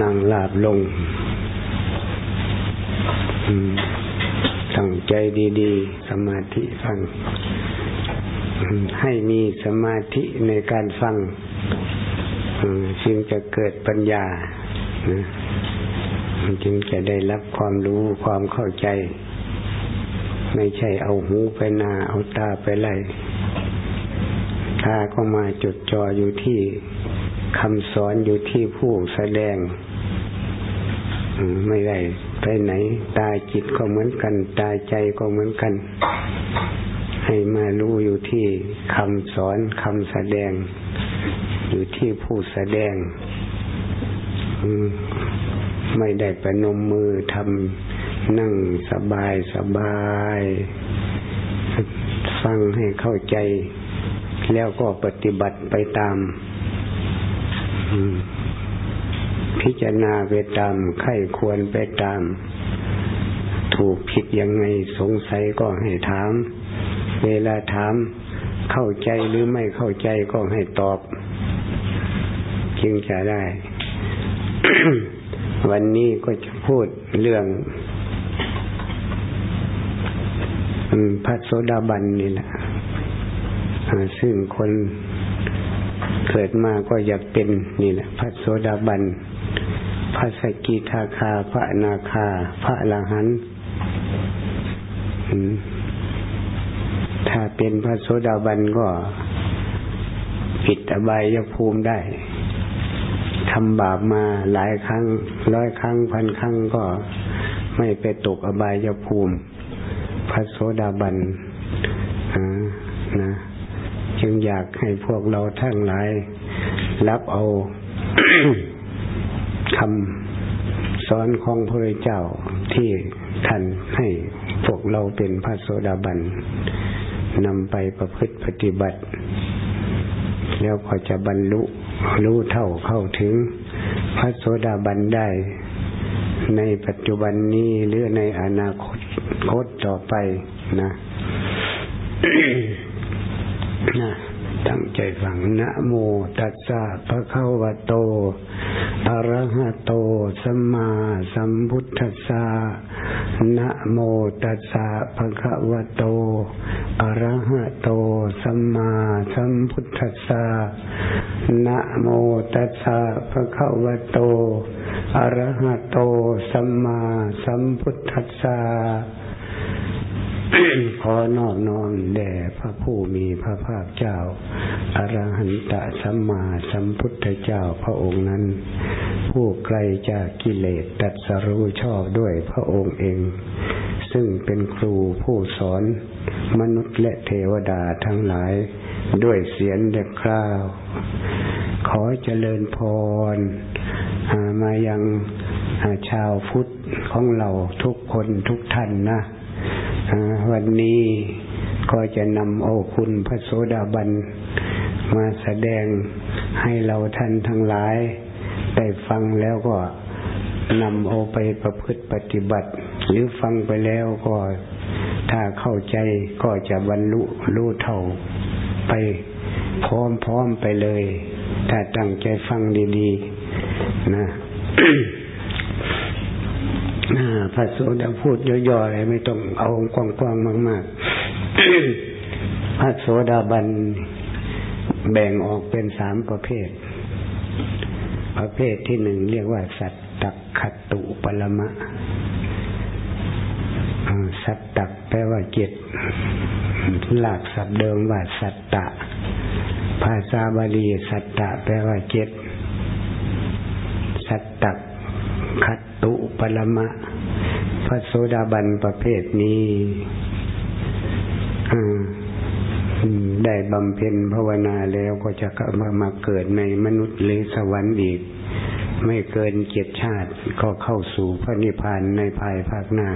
นั่งลาบลงตั้งใจดีๆ สมาธิฟัง ให้มีสมาธิในการฟังจึงจะเกิดปัญญาจึงจะได้รับความรู้ความเข้าใจ ไม่ใช่เอาหูไปนาเอาตาไปไล่ตาก็มาจดจ่ออยู่ที่ คำสอนอยู่ที่ผู้แสดงไม่ได้ไปไหน ตาจิตก็เหมือนกัน ตาใจก็เหมือนกัน ให้มารู้อยู่ที่คำสอนคำแสดง อยู่ที่ผู้แสดงไม่ได้ประนมมือทำนั่งสบายสบายฟังให้เข้าใจ แล้วก็ปฏิบัติไปตาม พิจารณาไปตามไข้ควรไปตาม ถูกผิดยังไงสงสัยก็ให้ถาม เวลาถามเข้าใจหรือไม่เข้าใจก็ให้ตอบ จึงจะได้ วันนี้ก็จะพูดเรื่องพระโสดาบันนี่แหละซึ่งคน เกิดมาก็อยากเป็นนี่แหละพระโสดาบัน พระสกิทาคา พระนาคา พระลาหันถ้าเป็นพระโสดาบันก็ผิดอบายยภูมิได้ทำบาปมาหลายครั้ง ร้อยครั้ง พันครั้งก็ไม่ไปตกอบายภูมิ พระโสดาบันนะ จึงอยากให้พวกเราทั้งหลาย รับเอาคำสอนของพระเจ้าที่ท่านให้พวกเราเป็นพระโสดาบันนำไปประพฤติปฏิบัติ แล้วก็จะบรรลุรู้เท่าเข้าถึงพระโสดาบันได้ ในปัจจุบันนี้หรือในอนาคตคตต่อไปนะ นะตั้งใจฟังนะโมตัสสะภะคะวะโตอะระหะโตสัมมาสัมพุทธัสสะนะโมตัสสะภะคะวะโตอะระหะโตสัมมาสัมพุทธัสสะนะโมตัสสะภะคะวะโตอะระหะโตสัมมาสัมพุทธัสสะ ขอนอบน้อมแด่พระผู้มีพระภาคเจ้าอรหันตสัมมาสัมพุทธเจ้าพระองค์นั้น ผู้ไกลจากกิเลสตัดสรู้ชอบด้วยพระองค์เอง ซึ่งเป็นครูผู้สอนมนุษย์และเทวดาทั้งหลาย ด้วยเสียงเด็กคราว ขอเจริญพรมายังชาวพุทธของเราทุกคนทุกท่านนะ วันนี้ก็จะนำเอาคุณพระโสดาบัน มาแสดงให้เราท่านทั้งหลาย ได้ฟังแล้วก็นำเอาไปประพฤติปฏิบัติ หรือฟังไปแล้วก็ถ้าเข้าใจก็จะบรรลุรู้เท่าไปพร้อมๆไปเลย ถ้าตั้งใจฟังดี ๆ นะ พระโสดาพูดย่อๆอะไรไม่ต้องเอากว้างๆมาก ๆ พระโสดาบันแบ่งออกเป็นสามประเภท ประเภทที่หนึ่งเรียกว่า สัตตักขตุปรมะสัตตักแปลว่าเจ็ดหลักศัพท์เดิมว่าสัตตะ ภาษาบาลีสัตตะแปลว่าเจ็ดสัตตักขัต ตุปรมะ พระโสดาบันประเภทนี้ได้บำเพ็ญภาวนาแล้วก็จะมามาเกิดในมนุษย์หรือสวรรค์อีก ไม่เกินเกียรติชาติก็เข้าสู่พระนิพพานในภายภาคหน้า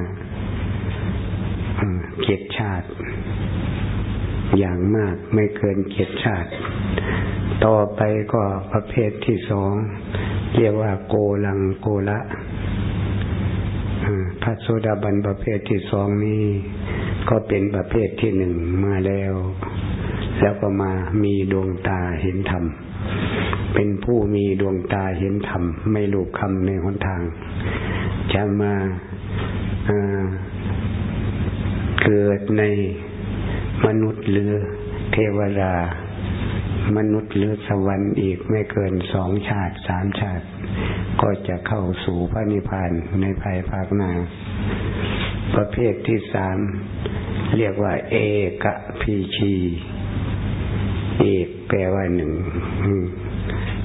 เกียรติชาติ อย่างมากไม่เกินเกียรติชาติ ต่อไปก็ประเภทที่สอง เรียกว่าโกลังโกละ พระโสดาบันประเภทที่สองนี้ก็เป็นประเภทที่หนึ่งมาแล้ว แล้วก็มามีดวงตาเห็นธรรม เป็นผู้มีดวงตาเห็นธรรม ไม่ลูกคำในหนทาง จะมาเกิดในมนุษย์หรือเทวดามนุษย์หรือสวรรค์อีกไม่เกินสองชาติสามชาติ ก็จะเข้าสู่พระนิพพานในภายภาคหน้า ประเภทที่สามเรียกว่า เอกพีชี เอกแปลว่าหนึ่ง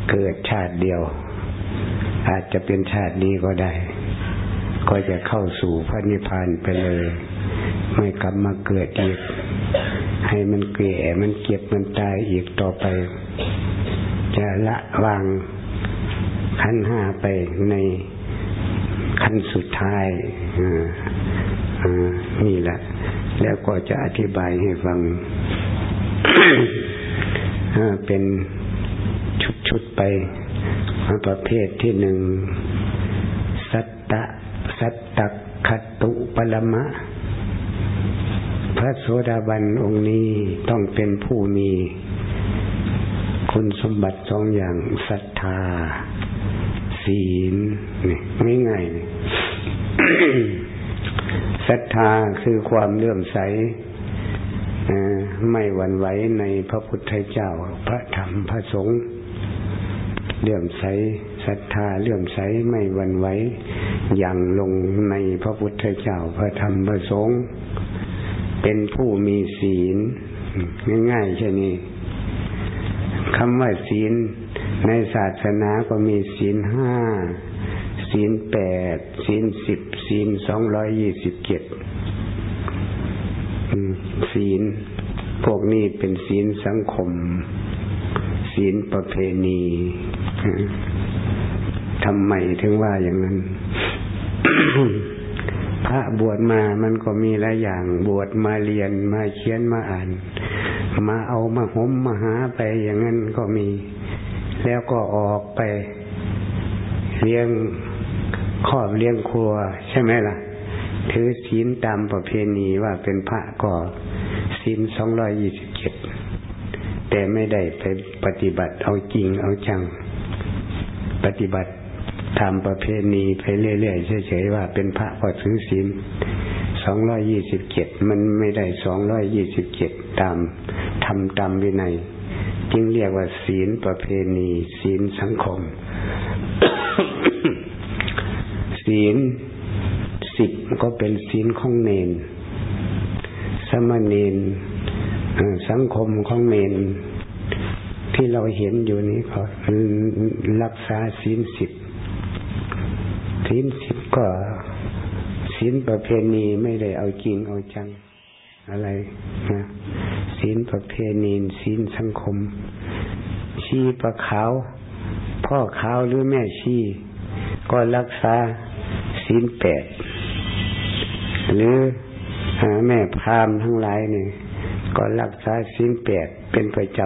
เกิดชาติเดียว อาจจะเป็นชาตินี้ก็ได้ ก็จะเข้าสู่พระนิพพานไปเลย ไม่กลับมาเกิดอีก ให้มันเกลี่ยมันเก็บมันตายอีกต่อไป จะละวาง ขั้นห้าไปในขั้นสุดท้ายนี่แหละ แล้วก็จะอธิบายให้ฟังเป็นชุดๆไป ประเภทที่หนึ่ง สัตตะสัตตคตุปรมะ พระโสดาบันองค์นี้ต้องเป็นผู้มี คุณสมบัติสองอย่างศรัทธา ศีลนี่ง่ายๆศรัทธาคือความเลื่อมใสไม่หวั่นไหวในพระพุทธเจ้า พระธรรมพระสงฆ์เลื่อมใสศรัทธาเลื่อมใสไม่หวั่นไหวอย่างลงในพระพุทธเจ้า พระธรรมพระสงฆ์เป็นผู้มีศีล ง่ายๆใช่นี้คำว่าศีล ในศาสนาก็มีศีลห้าศีลแปดศีลสิบศีลสองร้อยยี่สิบเจ็ดศีลพวกนี้เป็นศีลสังคม ศีลประเพณีทำไมถึงว่าอย่างนั้น พระบวชมามันก็มีหลายอย่างบวชมาเรียนมาเขียนมาอ่าน มาเอามาห่มมาหาไปอย่างนั้นก็มี แล้วก็ออกไปเลี้ยงครอบเลี้ยงครัว ใช่ไหมล่ะ ถือศีลตามประเพณีว่าเป็นพระก็ศีลสองร้อยยี่สิบเจ็ดแต่ไม่ได้ไปปฏิบัติเอาจริงเอาจัง ปฏิบัติทำประเพณีไปเรื่อยๆเฉยๆว่าเป็นพระก็ถือศีลสองร้อยยี่สิบเจ็ดมันไม่ได้สองร้อยยี่สิบเจ็ดตามทำตามวินัย จึงเรียกว่าศีลประเพณี ศีลสังคม ศีลสิบก็เป็นศีลของเนน สมณเณรสังคมของเนนที่เราเห็นอยู่นี้ก็รักษาศีลสิบศีลสิบก็ศีลประเพณีไม่ได้เอาจริงเอาจัง อะไรนะศีลประเพณีศีลสังคม ชีประขาว พ่อขาวหรือแม่ชีก็รักษาศีลแปดหรือแม่พามทั้งหลายเนี่ยก็รักษาศีลแปดเป็นประจ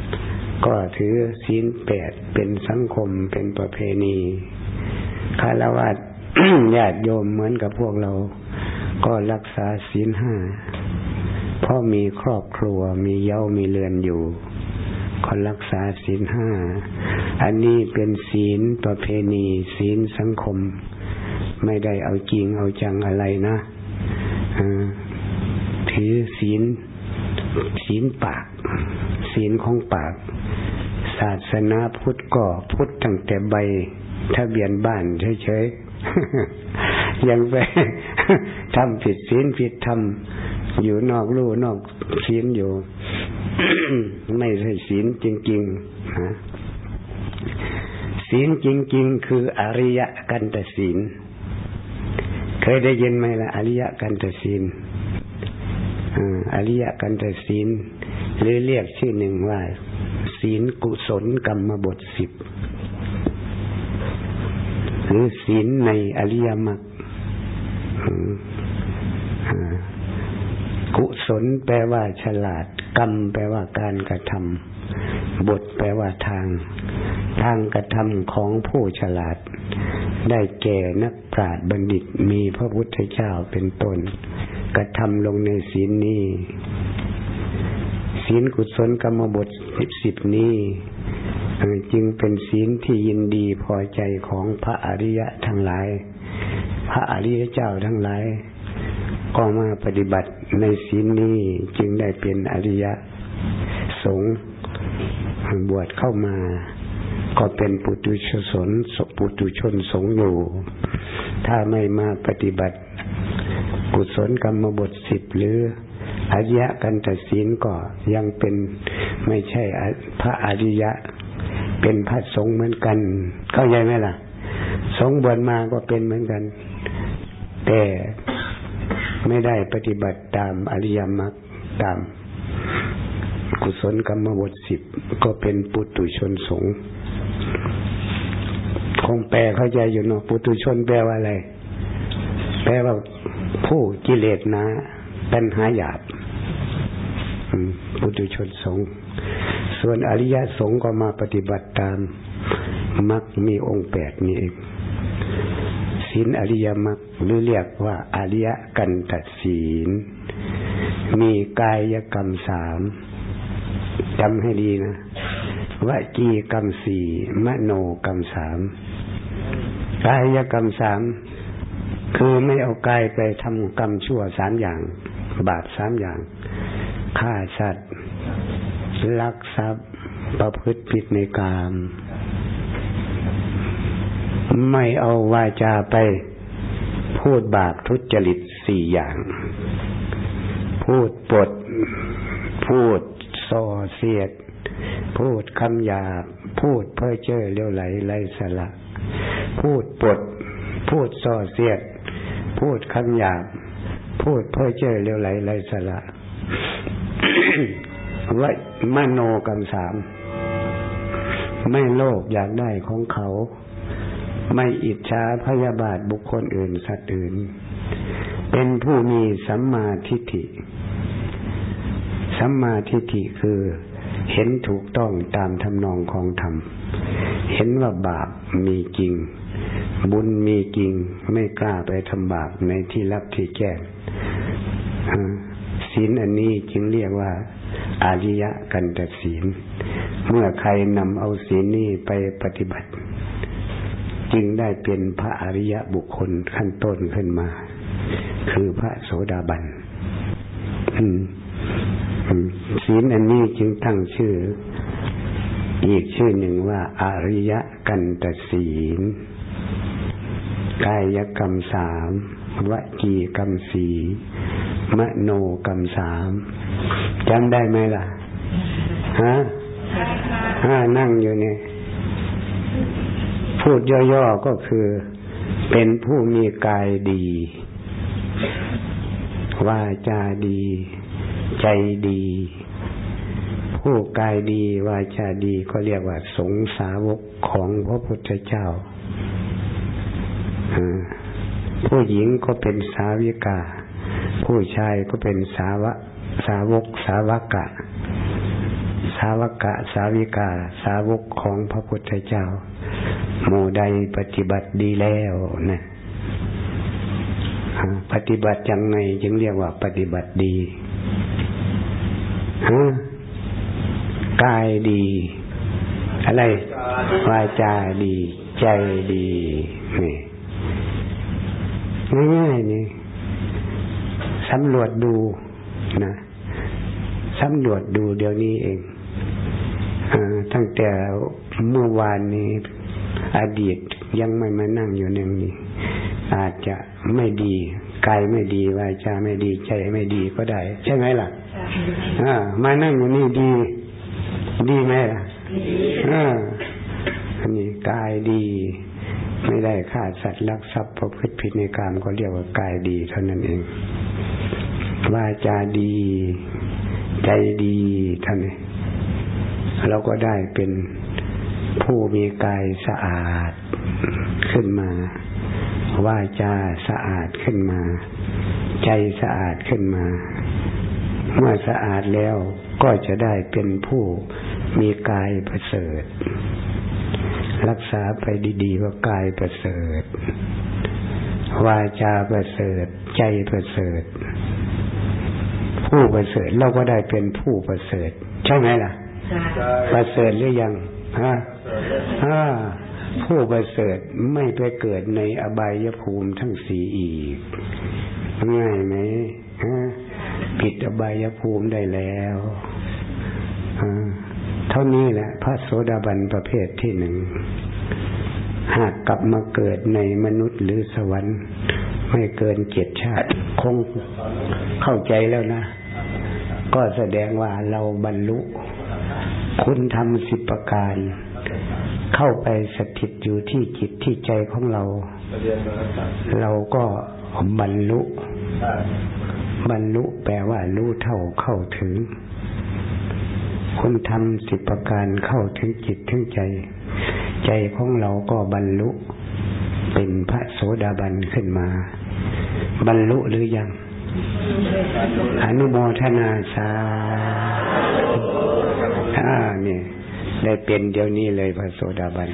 ำ ก็ถือศีลแปดเป็นสังคมเป็นประเพณีคารวะญาติโยมเหมือนกับพวกเรา ก็รักษาศีลห้า เพราะมีครอบครัวมีเย้ามีเรือนอยู่ก็รักษาศีลห้า อันนี้เป็นศีลประเพณี ศีลสังคม ไม่ได้เอาจริงเอาจังอะไรนะถือศีลศีลปาก ศีลของปาก ศาสนาพุทธก็พุทธตั้งแต่ใบทะเบียนบ้านเฉยๆยังไปทำผิดศีลผิดธรรม อยู่นอกลู่นอกศีลอยู่ ไม่ใช่ศีลจริงๆนะศีลจริง ๆ คืออริยกันตศีล เคยได้ยินไหมล่ะ อริยกันตศีลอริยกันตศีล หรือเรียกชื่อหนึ่งว่า ศีลกุศลกรรมบทสิบหรือศีลในอริยมรรค กุศลแปลว่าฉลาด กรรมแปลว่าการกระทำบทแปลว่าทาง ทางกระทำของผู้ฉลาด ได้แก่นักปราชญ์บัณฑิตมีพระพุทธเจ้าเป็นต้น กระทำลงในศีลนี้ศีลกุศลกรรมบทสิบนี้จึงเป็นศีลที่ยินดีพอใจของพระอริยะทั้งหลาย พระอริยเจ้าทั้งหลาย ก็มาปฏิบัติในศีลนี้จึงได้เป็นอริยะสงฆ์บวชเข้ามา ก็เป็นปุตุชนสปุตุชนสงฆ์อยู่ ถ้าไม่มาปฏิบัติ กุศลกรรมบทสิบหรืออริยะกันตศีลก็ยังเป็นไม่ใช่พระอริยะ เป็นพระสงฆ์เหมือนกัน เข้าใจไหมล่ะ สงฆ์บวชมาก็เป็นเหมือนกัน แต่ ไม่ได้ปฏิบัติตามอริยมรรคตาม กุศลกรรมบทสิบก็เป็นปุตุชนสงฆ์คงแปลเข้าใจอยู่เนาะปุตุชนแปลว่าอะไร แปลว่าผู้กิเลสนะปัญหาหยาบปุถุชนสงฆ์ส่วนอริยสงฆ์ก็มาปฏิบัติตามมักมีองค์แปดนี่เอง ศีลอริยมรรคหรือเรียกว่าอริยกันตัดศีล มีกายกรรมสามจำให้ดีนะวจีกรรมสี่มโนกรรมสามกายกรรมสามคือไม่เอากายไปทำกรรมชั่วสามอย่าง บาปสามอย่างฆ่าสัตว์ลักทรัพย์ประพฤติผิดในกาม ไม่เอาวาจาไปพูดบาปทุจริตสี่อย่าง พูดปด พูดส่อเสียด พูดคำหยาบพูดเพ้อเจ้อเลี้ยวไหลไร้สละพูดปด พูดส่อเสียด พูดคำหยาบพูดเพ้อเจ้อเลี้ยวไหลไร้สละว่ามโนกรรมสาม ไม่โลภอยากได้ของเขา ไม่อิจฉาพยาบาทบุคคลอื่นสัตว์อื่น เป็นผู้มีสัมมาทิฏฐิ สัมมาทิฏฐิคือเห็นถูกต้องตามทำนองของธรรม เห็นว่าบาปมีจริง บุญมีจริง ไม่กล้าไปทำบาปในที่รับที่แจ้งศีลอันนี้จึงเรียกว่าอาริยะกันตศีล เมื่อใครนำเอาศีลนี้ไปปฏิบัติ จึงได้เป็นพระอริยบุคคลขั้นต้นขึ้นมา คือพระโสดาบันศีลอันนี้จึงตั้งชื่อ อีกชื่อหนึ่งว่า อริยกันตศีลกายกรรมสามวจีกรรมสีมโนกรรมสามจำได้ไหมล่ะ ฮะฮะนั่งอยู่เนี่ย พูดย่อๆก็คือ เป็นผู้มีกายดีวาจาดี ใจดี ผู้กายดีวาจาดีก็เรียกว่า สงสาวกของพระพุทธเจ้าผู้หญิงก็เป็นสาวิกา ผู้ชายก็เป็นสาวะ สาวก สาวกะ สาวกะ สาวิกา สาวกของพระพุทธเจ้า หมู่ใดปฏิบัติดีแล้วนะปฏิบัติยังไงจึงเรียกว่าปฏิบัติดีฮะกายดี อะไรวาจาดี ใจดีนี่ง่ายๆนี่สำรวจดูนะสำรวจดูเดี๋ยวนี้เองอตั้งแต่เมื่อวานนี้ อดีตยังไม่มานั่งอยู่ในนี้ อาจจะไม่ดีกายไม่ดีวาจาไม่ดีใจไม่ดีก็ได้ ใช่ไหมล่ะอ่ามานั่งอยู่นี่ดี ดีไหมล่ะอ่าอันนี้กายดี ไม่ได้ฆ่าสัตว์ลักทรัพย์ประพฤติผิดในกรรมก็เรียกว่ากายดีเท่านั้นเองวาจาดี ใจดีท่านเราก็ได้เป็น ผู้มีกายสะอาดขึ้นมา วาจาสะอาดขึ้นมา ใจสะอาดขึ้นมา เมื่อสะอาดแล้วก็จะได้เป็นผู้มีกายประเสริฐ รักษาไปดีๆว่ากายประเสริฐ วาจาประเสริฐ ใจประเสริฐ ผู้ประเสริฐเราก็ได้เป็นผู้ประเสริฐ ใช่ไหมล่ะ ประเสริฐหรือยังฮะ อ่าผู้ประเสริฐไม่ไปเกิดในอบายภูมิทั้งสี่อีก ง่ายไหมฮะผิดอบายภูมิได้แล้วเท่านี้แหละ พระโสดาบันประเภทที่หนึ่ง หากกลับมาเกิดในมนุษย์หรือสวรรค์ ไม่เกินเจ็ดชาติ คงเข้าใจแล้วนะ ก็แสดงว่าเราบรรลุ คุณทำสิบประการ เข้าไปสถิตอยู่ที่จิตที่ใจของเรา เราก็บรรลุบรรลุแปลว่ารู้เท่าเข้าถึง คุณทำสิบประการเข้าถึงจิตถึงใจ ใจของเราก็บรรลุเป็นพระโสดาบันขึ้นมา บรรลุหรือยัง อนุโมทนาสาอ่าเนี่ย ได้เป็นเดี๋ยวนี้เลยพระโสดาบัน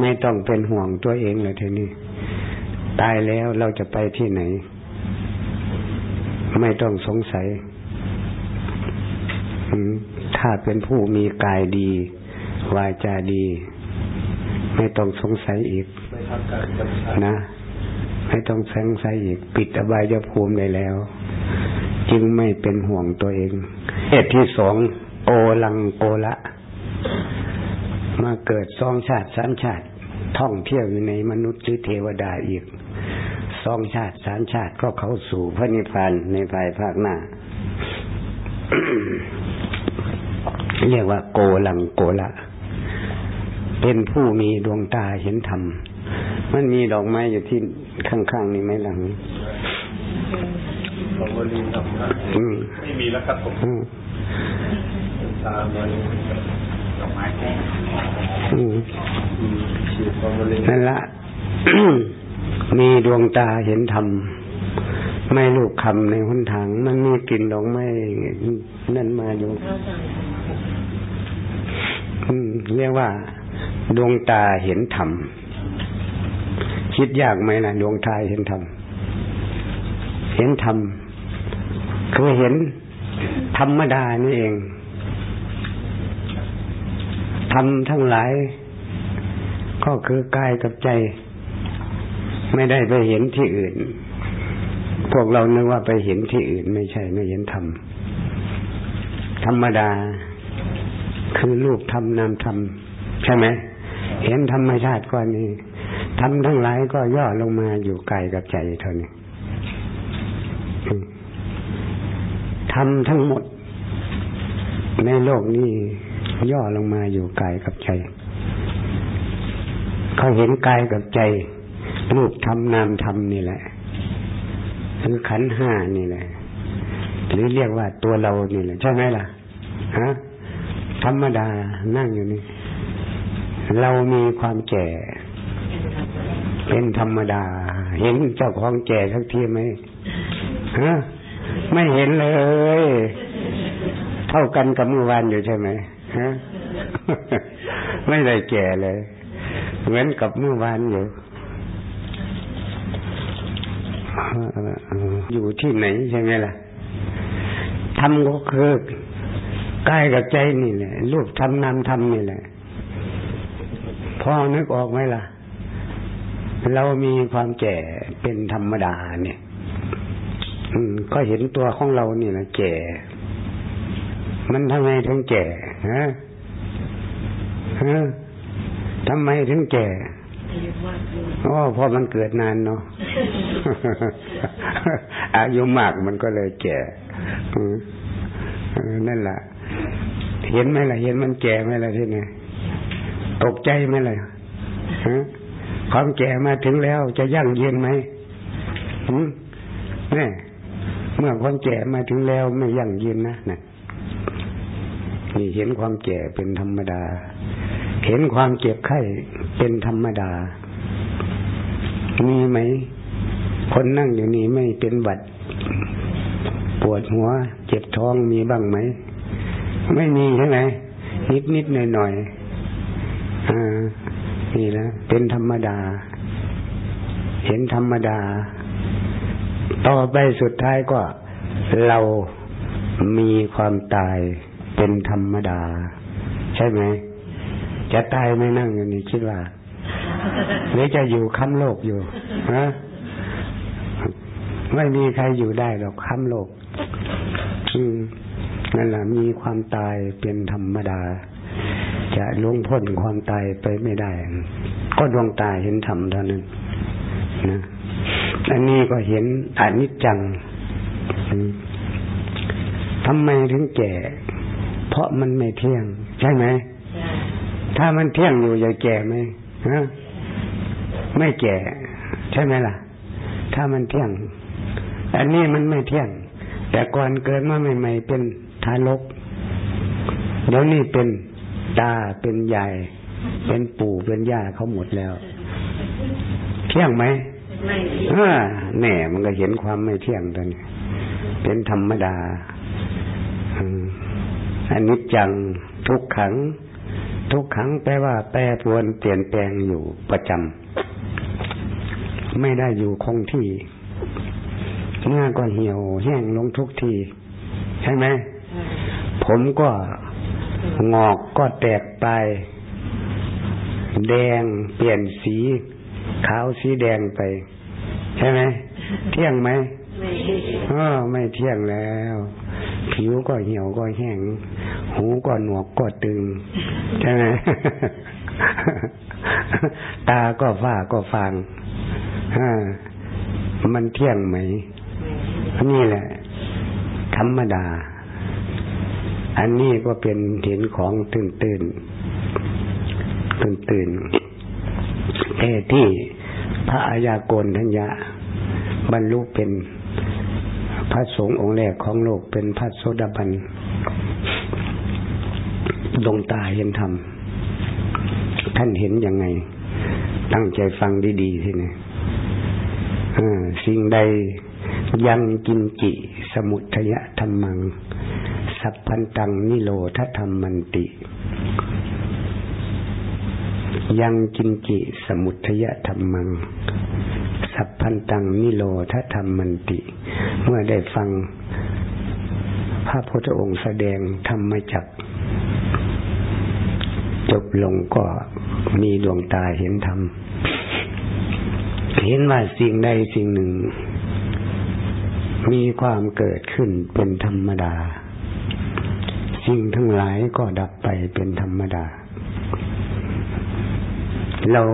ไม่ต้องเป็นห่วงตัวเองเลยทีนี้ ตายแล้วเราจะไปที่ไหน ไม่ต้องสงสัยถ้าเป็นผู้มีกายดี วาจาดี ไม่ต้องสงสัยอีกนะ ไม่ต้องสงสัยอีก ปิดอบายภูมิได้แล้ว จึงไม่เป็นห่วงตัวเองเหตุที่สองโอ ลังโกละ มาเกิดสองชาติสามชาติ ท่องเที่ยวอยู่ในมนุษย์หรือเทวดาอีกสองชาติสามชาติก็เข้าสู่พระนิพพานในภายภาคหน้า เรียกว่าโกลังโกละ เป็นผู้มีดวงตาเห็นธรรม มันมีดอกไม้อยู่ที่ข้างๆนี่ไหมหลังไม่มีแล้วครับผม ตามมาดอกไม้แห้งนั่นละ มีดวงตาเห็นธรรม ไม่ลูกคำในหนทาง มันมีกลิ่นดอกไม้นั่นมาอยู่เรียกว่า ดวงตาเห็นธรรม คิดยากไหมล่ะดวงตาเห็นธรรม เห็นธรรมคือเห็นธรรมดานี่เอง ทำทั้งหลาย ก็คือกายกับใจ ไม่ได้ไปเห็นที่อื่น พวกเรานึกว่าไปเห็นที่อื่น ไม่ใช่ไม่เห็นธรรมธรรมดา คือรูปธรรมนามธรรมใช่ไหมเห็นธรรมชาติก่อนนี้ทำทั้งหลายก็ย่อลงมาอยู่กายกับใจเท่านี้ทำทั้งหมดในโลกนี้ ย่อลงมาอยู่กายกับใจเขาเห็นกายกับใจรูปธรรมนามธรรมนี่แหละคือขันห้านี่แหละ หรือเรียกว่าตัวเรานี่แหละ ใช่ไหมล่ะฮะธรรมดานั่งอยู่นี่ เรามีความแก่ เป็นธรรมดา เห็นเจ้าของแก่สักทีไหมฮะไม่เห็นเลย เท่ากันกับเมื่อวานอยู่ใช่ไหม ฮะไม่ได้แก่เลย เหมือนกับเมื่อวานอยู่อยู่ที่ไหนใช่ไหมล่ะทำก็คือกายกับใจนี่แหละ รูปทำนามทำนี่แหละพ่อนึกออกไหมล่ะ เรามีความแก่เป็นธรรมดาเนี่ยก็เห็นตัวของเรานี่นะแก่ มันทำไมถึงแก่ ฮะฮะทำไมถึงแก่อ๋อเพราะมันเกิดนานเนาะอายุมากมันก็เลยแก่นั่นแหละเห็นไหมล่ะ เห็นมันแก่ไหมล่ะที่นี่ตกใจไหมล่ะความแก่มาถึงแล้วจะยั่งยืนไหมนี่เมื่อความแก่มาถึงแล้วไม่ยั่งยืนนะนะ นี่เห็นความแก่เป็นธรรมดา เห็นความเจ็บไข้เป็นธรรมดา มีไหม คนนั่งอยู่นี่ไม่เป็นบัดปวดหัว เจ็บท้องมีบ้างไหม ไม่มีใช่ไหมนิดนิดหน่อยหน่อยอ่านี่นะเป็นธรรมดา เห็นธรรมดา ต่อไปสุดท้ายก็เรามีความตาย เป็นธรรมดา ใช่ไหม จะตายไม่นั่งอย่างนี้คิดว่าหรือจะอยู่ค้ำโลกอยู่ฮะไม่มีใครอยู่ได้หรอกค้ำโลกอืมนั่นแหละมีความตายเป็นธรรมดา จะล่วงพ้นความตายไปไม่ได้ ก็ดวงตาเห็นธรรมเท่านั้นนะอันนี้ก็เห็นอนิจจังทำไมถึงแก่ เพราะมันไม่เที่ยง ใช่ไหม ถ้ามันเที่ยงอยู่จะแก่ไหมฮะไม่แก่ ใช่ไหมล่ะ ถ้ามันเที่ยง อันนี้มันไม่เที่ยง แต่ก่อนเกิดมาใหม่ๆเป็นทารกเดี๋ยวนี้เป็นตาเป็นยายเป็นปู่เป็นย่าเขาหมดแล้ว เที่ยงไหมไม่แน่มันก็เห็นความไม่เที่ยงตอนนี้เป็นธรรมดา อันนี้จังทุกขัง ทุกขังแปลว่าแปรปรวนเปลี่ยนแปลงอยู่ประจำไม่ได้อยู่คงที่เนื้อก็เหี่ยวแห้งลงทุกที ใช่ไหมผมก็งอกก็แตกไป แดงเปลี่ยนสี ขาวสีแดงไป ใช่ไหมเที่ยงไหมไม่ไม่เที่ยงแล้ว ผิวก็เหี่ยวก็แห้ง หูก็หนวกก็ตึง ใช่ไหมตาก็ฝ้าก็ฟังมันเที่ยงไหม นี่แหละ ธรรมดา อันนี้ก็เป็นเห็นของตื่นตื่นตื่นตื่นแต่ที่พระอายากรทัญญาบรรลุเป็น พระสงฆ์องค์แรกของโลกเป็นพระโสดาบันดวงตาเห็นธรรม ท่านเห็นยังไง ตั้งใจฟังดีๆทีนี้สิ่งใดยังกินจิ สมุทยะธรรมัง สัพพันตังนิโรธธรรมมันติ ยังกินจิ สมุทยธรรมัง สัพพันตังนิโรธธรรมมันติ เมื่อได้ฟังพระพุทธองค์แสดงธรรมจักจบลงก็มีดวงตาเห็นธรรม เห็นว่าสิ่งใดสิ่งหนึ่ง มีความเกิดขึ้นเป็นธรรมดา สิ่งทั้งหลายก็ดับไปเป็นธรรมดา เรา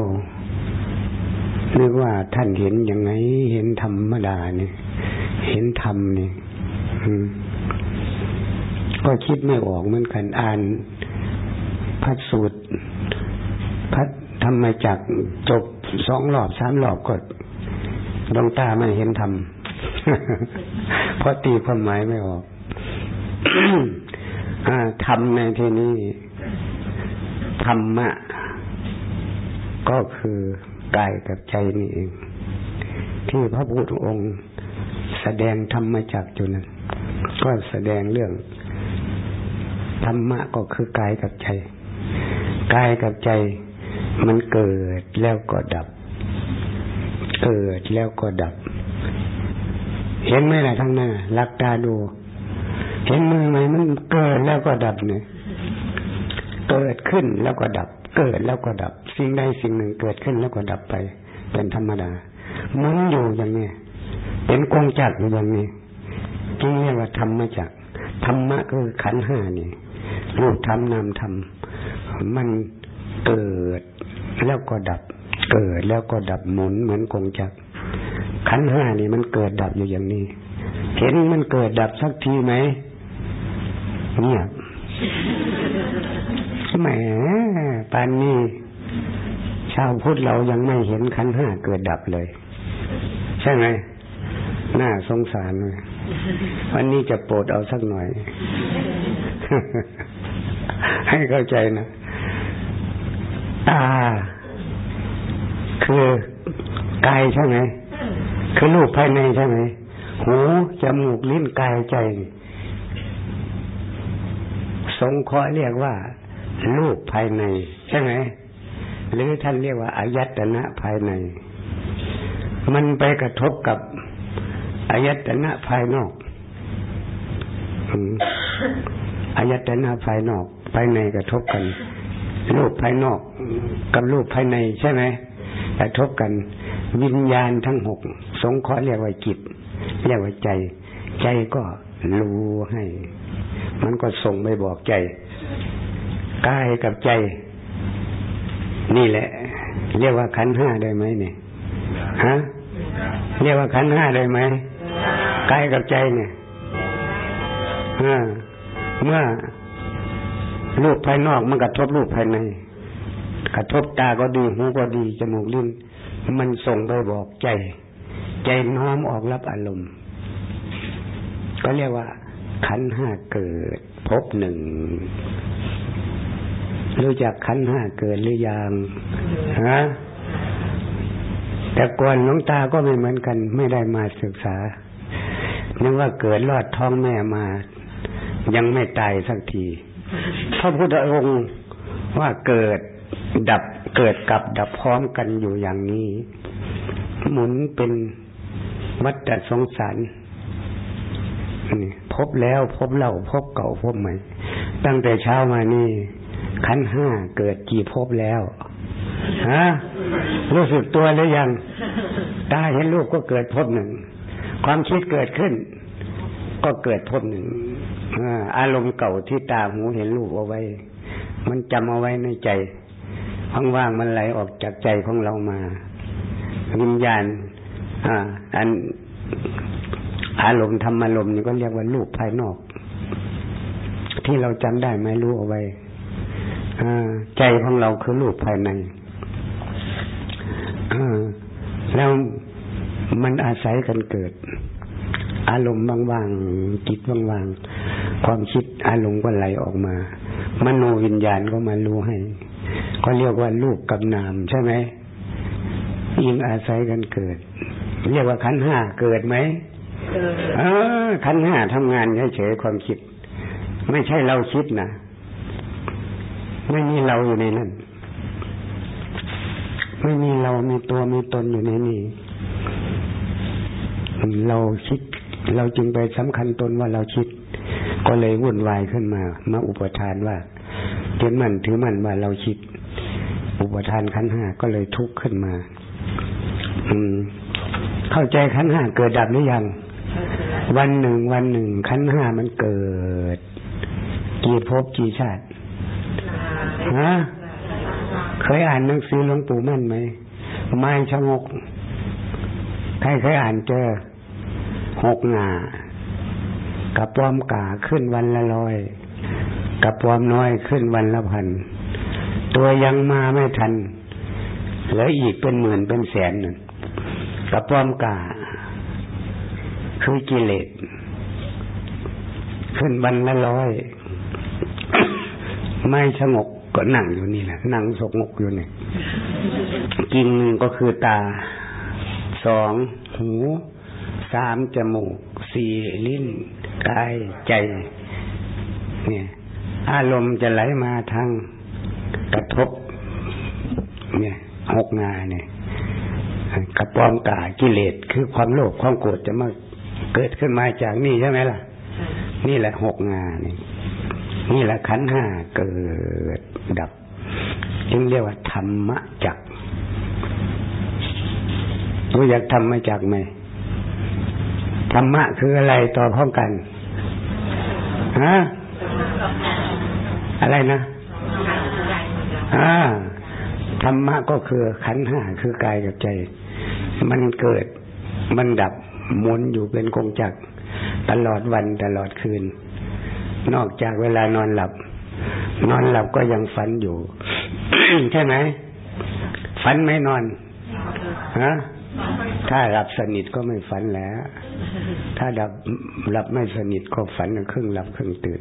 เรียกว่าท่านเห็นยังไง เห็นธรรมดาเนี่ย เห็นธรรมเนี่ยก็คิดไม่ออกเหมือนกันอ่านพัดสูตรพัดทำมาจากจบสองรอบสามรอบก็ดวงตาไม่เห็นธรรมเพราะตีความหมายไม่ออกธรรมในที่นี้ธรรมะก็คือ กายกับใจนี่เอง ที่พระพุทธองค์แสดงธรรมจักจุนั้นก็แสดงเรื่องธรรมะก็คือกายกับใจกายกับใจมันเกิดแล้วก็ดับ เกิดแล้วก็ดับ เห็นไหมล่ะทั้งนั้นลักตาดู เห็นมือไหมมันเกิดแล้วก็ดับเนี่ย เกิดขึ้นแล้วก็ดับ เกิดแล้วก็ดับ สิ่งใดสิ่งหนึ่งเกิดขึ้นแล้วก็ดับไป เป็นธรรมดา มันอยู่อย่างนี้เป็นกงจักอยู่อย่างนี้จึงเรียกว่าธรรมจักรธรรมะคือขันห้านี่รูปธรรมนามธรรมมันเกิดแล้วก็ดับ เกิดแล้วก็ดับหมุนเหมือนกงจักรขันห้านี่มันเกิดดับอยู่อย่างนี้ เห็นมันเกิดดับสักทีไหมเงียบแหม ปานนี้ชาวพุทธเรายังไม่เห็นขันห้าเกิดดับเลย ใช่ไหมน่าสงสารเลยวันนี้จะโปรดเอาสักหน่อย ให้เข้าใจนะตาคือกายใช่ไหมคือรูปภายในใช่ไหมหูจมูกลิ้นกายใจสงเคราะห์เรียกว่ารูปภายใน ใช่ไหมหรือท่านเรียกว่าอายตนะภายใน มันไปกระทบกับอายตนะภายนอกอายตนะภายนอก ภายในกระทบกัน รูปภายนอก กับรูปภายในใช่ไหมกระทบกัน วิญญาณทั้งหกสงเคราะห์เรียกว่าจิต เรียกว่าใจ ใจก็รู้ให้ มันก็ส่งไปบอกใจกายกับใจ นี่แหละ เรียกว่าขันห้าได้ไหมเนี่ยฮะเรียกว่าขันห้าได้ไหมกายกับใจเนี่ยเมื่อรูปภายนอกมันกระทบรูปภายใน กระทบตาก็ดีหูก็ดีจมูกลิ้น มันส่งไปบอกใจ ใจน้อมออกรับอารมณ์ ก็เรียกว่าขันห้าเกิดพบหนึ่ง รู้จักขันห้าเกิดหรือยังฮะแต่ก่อนหลวงตาก็ไม่เหมือนกัน ไม่ได้มาศึกษานึกว่าเกิดรอดท้องแม่มา ยังไม่ตายสักทีพระพุทธองค์ว่าเกิดดับเกิดกับดับพร้อมกันอยู่อย่างนี้ หมุนเป็นวัฏสงสารพบแล้วพบเล่าพบเก่าพบใหม่ ตั้งแต่เช้ามานี่ ขันห้าเกิดกี่พบแล้วฮะรู้สึกตัวหรือยังตาเห็นลูกก็เกิดพบหนึ่ง ความคิดเกิดขึ้น ก็เกิดพบหนึ่งอารมณ์เก่าที่ตาหูเห็นรูปเอาไว้ มันจำเอาไว้ในใจว่างๆมันไหลออกจากใจของเรามาวิญญาณอ่า อันอารมณ์ธรรมอารมณ์นี่ก็เรียกว่ารูปภายนอก ที่เราจำได้ไม่รู้เอาไว้ ใจของเราคือรูปภายในแล้วมันอาศัยกันเกิด อารมณ์ว่างๆจิตว่างๆความคิดอารมณ์ก็ไหลออกมา มโนวิญญาณก็มารู้ให้ ก็เรียกว่ารูปกับนามใช่ไหมยิงอาศัยกันเกิด เรียกว่าขันห้าเกิดไหมเออขันห้าทำงานเฉยๆความคิด ไม่ใช่เราคิดนะ ไม่มีเราอยู่ในนั้นไม่มีเรามีตัวมีตนอยู่ในนี้ เราคิด เราจึงไปสำคัญตนว่าเราคิด ก็เลยวุ่นวายขึ้นมา มาอุปทานว่าเถือมันถือมันว่าเราคิด อุปทานขั้นห้าก็เลยทุกข์ขึ้นมา อืม เข้าใจขั้นห้าเกิดดับหรือยัง วันหนึ่งวันหนึ่งขั้นห้ามันเกิด กี่ภพกี่ชาติ ฮะเคยอ่านหนังสือหลวงปู่มั่นไหมไม้ชะงก ใครเคยอ่านเจอหกงากับปอมกาขึ้นวันละร้อยกับปอมน้อยขึ้นวันละพัน ตัวยังมาไม่ทันเหลืออีกเป็นหมื่นเป็นแสนนึงกับปอมกาคือกิเลสขึ้นวันละร้อย ไม่สงบ ก็นั่งอยู่นี่แหละ นั่งสกงกอยู่นี่กินหนึ่งก็คือตา สองหูสามจมูก สี่ลิ้น กายใจ เนี่ย อารมณ์จะไหลมาทางกระทบ เนี่ยหกงาเนี่ยกระปอมกากิเลสคือความโลภความโกรธจะมาเกิดขึ้นมาจากนี่ใช่ไหมล่ะ นี่แหละหกงานี่ นี่แหละขันห้าเกิดดับจึงเรียกว่าธรรมจักรู้อยากทำมาจากไหมธรรมะคืออะไรต่อพร้อมกันฮะอะไรนะอ่าธรรมะก็คือขันห้าคือกายกับใจ มันเกิดมันดับหมุนอยู่เป็นกงจักรตลอดวันตลอดคืน นอกจากเวลานอนหลับ นอนหลับก็ยังฝันอยู่ ใช่ไหมฝันไม่นอนฮะถ้าหลับสนิทก็ไม่ฝันแล้ว ถ้าดับหลับไม่สนิทก็ฝันครึ่งหลับครึ่งตื่น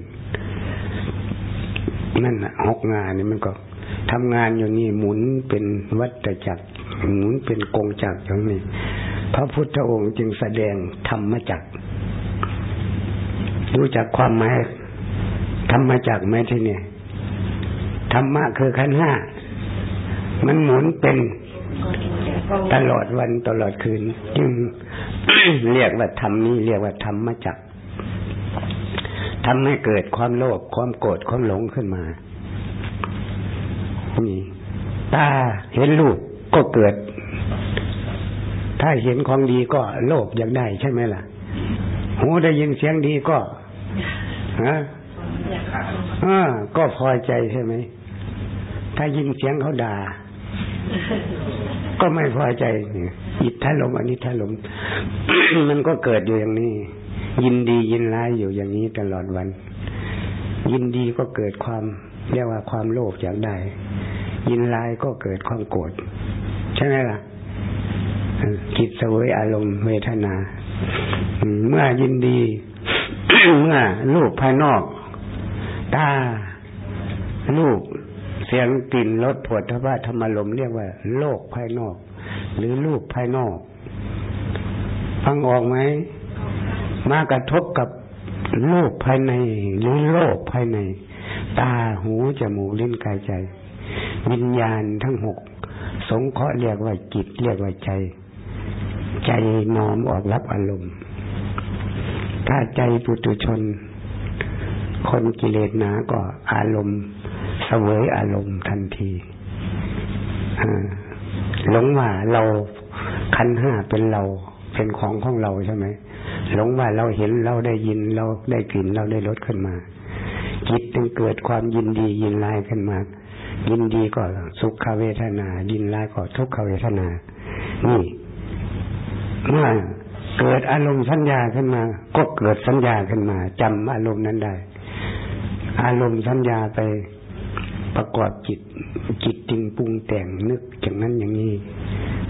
นั่นหกงานนี่มันก็ทำงานอยู่นี่หมุนเป็นวัฏจักรหมุนเป็นกงจักรอย่างนี้ พระพุทธองค์จึงแสดงธรรมจักรรู้จักความหมาย รรมจักไหมที่นี่ธรรมะคือขันห้า มันหมุนเป็นตลอดวันตลอดคืน จึงเรียกว่าธรรมนี้เรียกว่าธรรมจักทำให้เกิดความโลภความโกรธความหลงขึ้นมานี่ตาเห็นรูปก็เกิด ถ้าเห็นของดีก็โลภอยากได้ใช่ไหมล่ะ หูได้ยินเสียงดีก็ฮะ อ่าก็พอใจใช่ไหม ถ้ายินเสียงเขาด่า ก็ไม่พอใจอิทธาลมอันนี้ทาลม มันก็เกิดอยู่อย่างนี้ ยินดียินร้ายอยู่อย่างนี้ตลอดวัน ยินดีก็เกิดความเรียกว่าความโลภอยากได้ ยินร้ายก็เกิดความโกรธใช่ไหมล่ะจิตสวยอารมณ์เวทนา เมื่อยินดี เมื่อรูปภายนอก ตารูปเสียงกลิ่นรสผดทว่าธรรมลมเรียกว่า โลกภายนอก หรือรูปภายนอก ฟังออกไหม มากระทบกับโลกภายใน หรือโลกภายใน ตาหูจมูกลิ้นกายใจ วิญญาณทั้งหก สงเคราะห์เรียกว่าจิตเรียกว่าใจ ใจน้อมออกรับอารมณ์ถ้าใจปุถุชน คนกิเลสหนาก็อารมณ์เสวยอารมณ์ทันทีหลงว่าเราคันห้าเป็นเราเป็นของของเราใช่ไหมหลงว่าเราเห็นเราได้ยินเราได้กลิ่นเราได้รสขึ้นมา จิตจึงเกิดความยินดียินร้ายขึ้นมา ยินดีก็สุขเวทนา ยินร้ายก็ทุกขเวทนา นี่เมื่อเกิดอารมณ์สัญญาขึ้นมา ก็เกิดสัญญาขึ้นมาจำอารมณ์นั้นได้ อารมณ์สัญญาไปประกอบจิต จิตจึงปรุงแต่งนึกอย่างนั้นอย่างนี้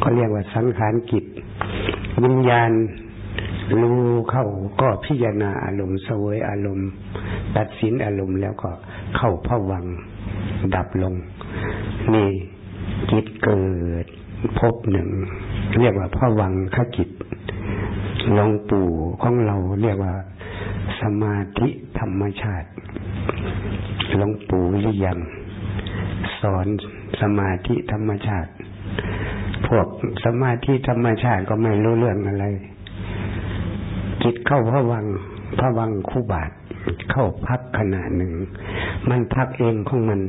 ก็เรียกว่าสังขารจิต วิญญาณรู้เข้าก็พิจารณาอารมณ์เสวยอารมณ์ ตัดสินอารมณ์แล้วก็เข้าพวังดับลง นี่จิตเกิดพบหนึ่ง เรียกว่าพวังขจิตหลวงปู่ของเราเรียกว่า สมาธิธรรมชาติ หลวงปู่หรือยัง สอนสมาธิธรรมชาติ พวกสมาธิธรรมชาติก็ไม่รู้เรื่องอะไร จิตเข้าพระวังพระวังคู่บาท เข้าพักขณะหนึ่ง มันพักเองของมัน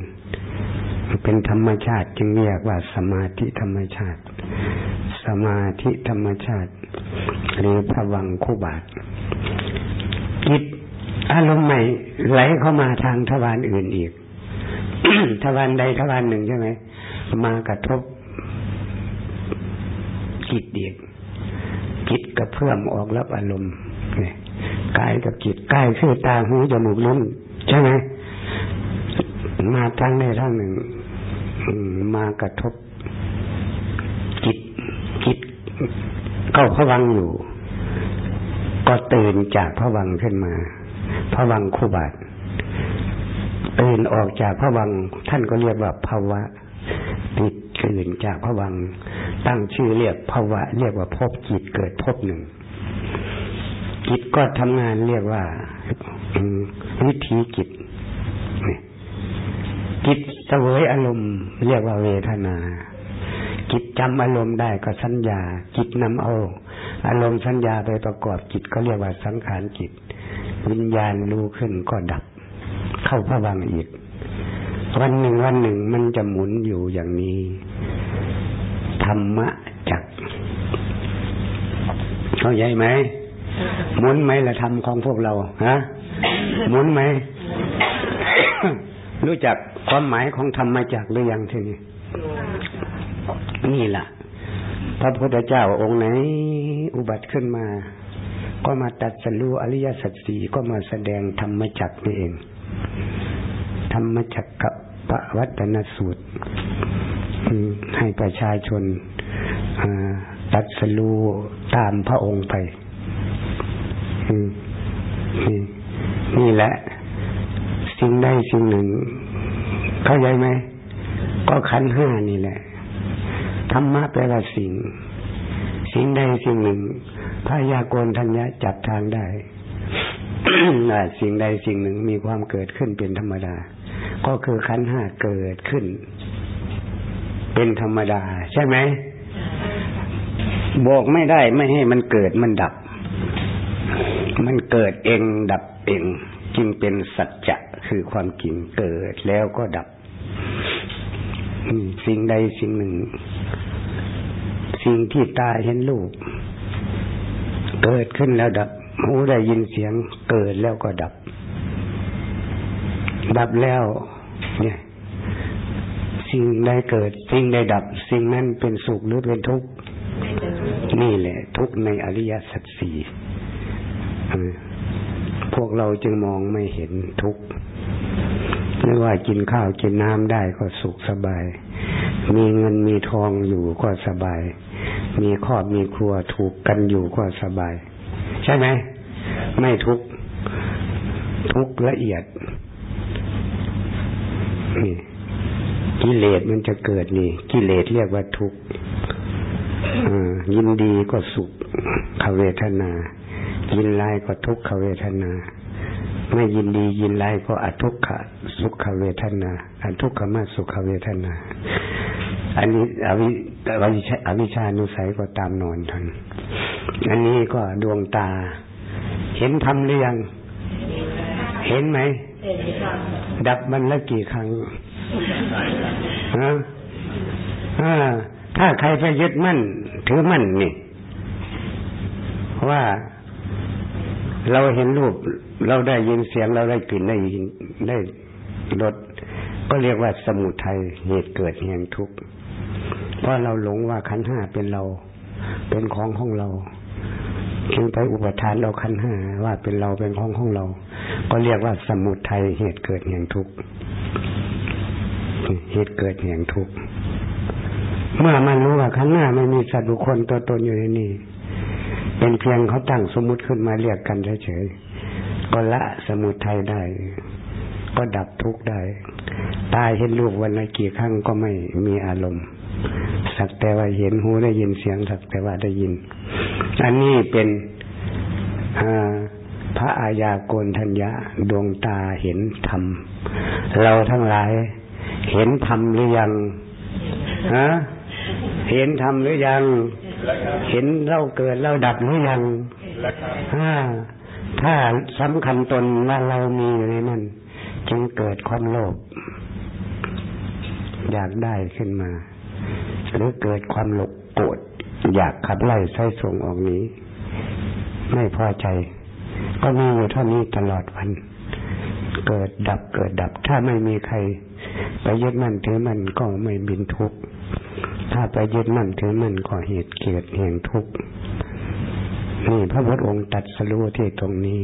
เป็นธรรมชาติจึงเรียกว่าสมาธิธรรมชาติ สมาธิธรรมชาติ หรือพระวังคู่บาทจิต อารมณ์ใหม่ไหลเข้ามาทางทวารอื่นอีกทวารใดทวารหนึ่งใช่ไหมมากระทบจิตเดียกจิตกระเพื่อมออกรับอารมณ์เนี่ยกายกับจิตกายคือตาหูจมูกลิ้นใช่ไหมมาทางใดทางหนึ่งมากระทบจิตจิตเข้าพวังอยู่ ก็ตื่นจากพวังขึ้นมา พวังคู่บาทตื่นออกจากพระวัง ท่านก็เรียกว่าภาวะติดตื่นจากพระวัง ตั้งชื่อเรียกภาวะ เรียกว่าพบจิตเกิดพบหนึ่งจิตก็ทำงานเรียกว่าวิธีจิตจิตเสวยอารมณ์เรียกว่าเวทนาจิตจำอารมณ์ได้ก็สัญญาจิตนำเอา อารมณ์สัญญาไปประกอบจิตก็เรียกว่าสังขารจิต วิญญาณรู้ขึ้นก็ดับ เข้าพระวังอีก วันหนึ่งวันหนึ่งมันจะหมุนอยู่อย่างนี้ ธรรมะจัก เข้าใจไหมหมุนไหมละธรรมของพวกเราฮะหมุนไหม รู้จักความหมายของธรรมจักหรือยังทีนี้นี่ล่ะ พระพุทธเจ้าองค์ไหน อุบัติขึ้นมา ก็มาตัดสรู้อริยสัจสี่ก็มาแสดงธรรมจักนี่เอง ธรรมจักรปวัตนสูตร ให้ประชาชนตัดสลูตามพระองค์ไปนี่นี่แหละ สิ่งใดสิ่งหนึ่ง เข้าใจไหม ก็ขันห้านี่แหละธรรมะแปลว่าสิ่ง สิ่งใดสิ่งหนึ่ง พยากรทัญญะจับทางได้สิ่งใดสิ่งหนึ่งมีความเกิดขึ้นเป็นธรรมดา ก็คือขันห้าเกิดขึ้น เป็นธรรมดา ใช่ไหมบอกไม่ได้ไม่ให้มันเกิดมันดับ มันเกิดเองดับเองจึงเป็นสัจจะคือความจริงเกิดแล้วก็ดับสิ่งใดสิ่งหนึ่ง สิ่งที่ตาเห็นรูป เกิดขึ้นแล้วดับ หูได้ยินเสียง เกิดแล้วก็ดับ ดับแล้ว เนี่ย สิ่งใดเกิด สิ่งใดดับ สิ่งนั้นเป็นสุขหรือเป็นทุกข์นี่แหละ ทุกข์ในอริยสัจสี่พวกเราจึงมองไม่เห็นทุกข์ไม่ว่ากินข้าวกินน้ำได้ก็สุขสบาย มีเงินมีทองอยู่ก็สบาย มีครอบมีครัวถูกกันอยู่ก็สบาย ใช่ไหม ไม่ทุกทุกละเอียดนี่กิเลสมันจะเกิดนี่ กิเลสเรียกว่าทุกข์ยินดีก็สุขขเวทนา ยินไล่ก็ทุกขเวทนา ไม่ยินดียินไล่ก็อทุกขสุขเวทนาอทุกขมาสุขเวทนา อันนี้อวิ อวิชาอวิชานุสัยก็ตามนอนทันอันนี้ก็ดวงตา เห็นทำหรือยัง เห็นไหม ดับมันละกี่ครั้งฮะถ้าใครไปยึดมั่น ถือมั่นนี่ ว่าเราเห็นรูป เราได้ยินเสียงเราได้กลิ่นได้ยินได้รสก็เรียกว่าสมุทัยเหตุเกิดแห่งทุกข์ เพราะเราหลงว่าขันห้าเป็นเรา เป็นของของเราจึงไปอุปทานเราขันห้าว่าเป็นเราเป็นของของเรา ก็เรียกว่าสมุทัยเหตุเกิดแห่งทุกข์เหตุเกิดแห่งทุกข์เมื่อมันรู้ว่าข้างหน้าไม่มีสัตว์บุคคลตัวตนอยู่ในนี้เป็นเพียงเขาตั้งสมมุติขึ้นมาเรียกกันเฉยๆก็ละสมุทัยได้ ก็ดับทุกข์ได้ ตายเห็นรูปวันละกี่ครั้งก็ไม่มีอารมณ์ สักแต่ว่าเห็นหูได้ยินเสียงสักแต่ว่าได้ยิน อันนี้เป็นพระอาญาโกนทัญญาดวงตาเห็นธรรม เราทั้งหลายเห็นธรรมหรือยังฮะเห็นธรรมหรือยัง เห็นเราเกิดเราดับหรือยังถ้าถ้าสำคัญตนว่าเรามีอยู่ในนั้นจึงเกิดความโลภอยากได้ขึ้นมา หรือเกิดความหลกโกรธอยากขับไล่ใช้ส่งออกนี้ ไม่พอใจ ก็มีอยู่เท่านี้ตลอดวัน เกิดดับเกิดดับ ถ้าไม่มีใครไปยึดมั่นถือมันก็ไม่บินทุกข์ถ้าไปยึดมั่นถือมั่นก็เหตุเกิดแห่งทุกข์นี่พระพุทธองค์ตัดสรู้ที่ตรงนี้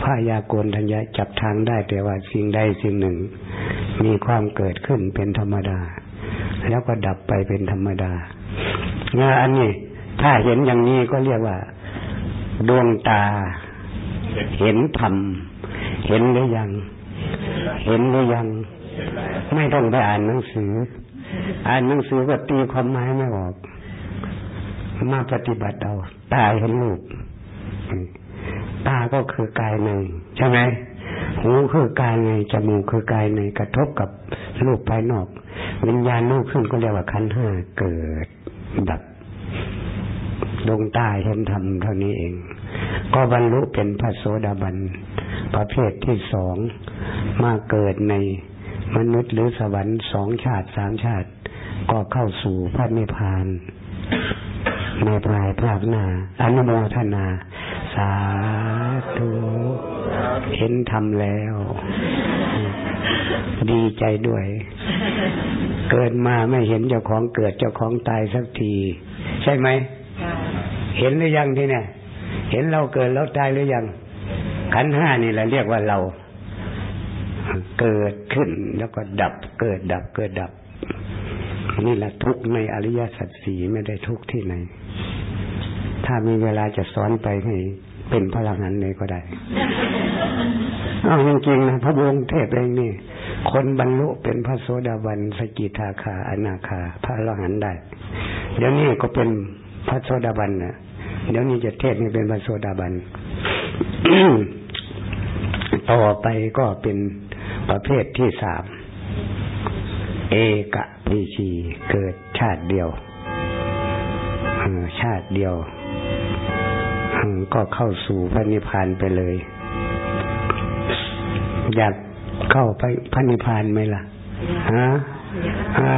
พระยาโกนทัญญาจับทางได้แต่ว่าสิ่งใดสิ่งหนึ่ง มีความเกิดขึ้นเป็นธรรมดา แล้วก็ดับไปเป็นธรรมดางานอันนี้ถ้าเห็นอย่างนี้ก็เรียกว่า ดวงตา เห็นธรรม เห็นหรือยัง เห็นหรือยัง ไม่ต้องไปอ่านหนังสือ อ่านหนังสือก็ตีความหมายไม่ออก มาปฏิบัติเอาตาเห็นรูปตาก็คือกายในใช่ไหมหูคือกายในจมูกคือกายในกระทบกับรูปภายนอก วิญญาณรูปขึ้นก็เรียกว่าขันห้าเกิดดับดวงตาเห็นธรรมเท่านี้เอง ก็บรรลุเป็นพระโสดาบันประเภทที่สองมาเกิดในมนุษย์หรือสวรรค์สองชาติสามชาติ ก็เข้าสู่พระนิพพานในปลายภาคหน้าอนุโมทนา สาธุเห็นทำแล้ว ดีใจด้วย เกิดมาไม่เห็นเจ้าของเกิดเจ้าของตายสักที ใช่ไหม เห็นหรือยังที่เนี่ย เห็นเราเกิดแล้วตายหรือยัง ขันห้านี่แหละเรียกว่าเรา เกิดขึ้นแล้วก็ดับ เกิดดับ เกิดดับ นี่แหละทุกในอริยสัจสี่ไม่ได้ทุกที่ไหน ถ้ามีเวลาจะสอนไปให้เป็นพลังงานเลยก็ได้ เอาจริงๆนะพระวงเทพเองนี่ คนบรรลุเป็นพระโสดาบันสกิทาคาอนาคา พระอรหันต์ได้ เดี๋ยวนี้ก็เป็นพระโสดาบันนะเดี๋ยวนี้จะเทศนี่เป็นพระโสดาบันต่อไปก็เป็นประเภทที่สามเอกะปีชีเกิดชาติเดียวชาติเดียวก็เข้าสู่พระนิพพานไปเลย อยาก เข้าไปพระนิพพานไหมล่ะฮะอ่า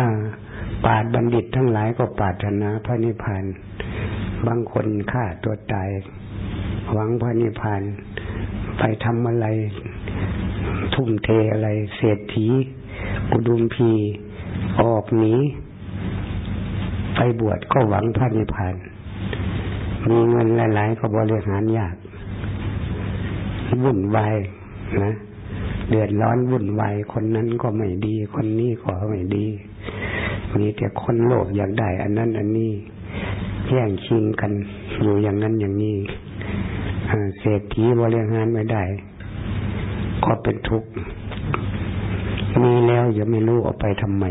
ปาดบัณฑิตทั้งหลายก็ปาถนาพระนิพพาน บางคนฆ่าตัวตาย หวังพระนิพพาน ไปทำอะไร ทุ่มเทอะไร เศรษฐีอุดุมพี ออกหนีไปบวชก็หวังพระนิพพาน มีเงินหลาย ๆ ก็บริหารยากวุ่นวายนะ เดือดร้อนวุ่นวายคนนั้นก็ไม่ดี คนนี้ก็ไม่ดี มีแต่คนโลภอยากได้ อันนั้น อันนี้แย่งชิงกันอยู่อย่างนั้นอย่างนี้เศรษฐีบริหารไม่ได้ ก็เป็นทุกข์มีแล้วอย่าไม่รู้เอาไปทำไม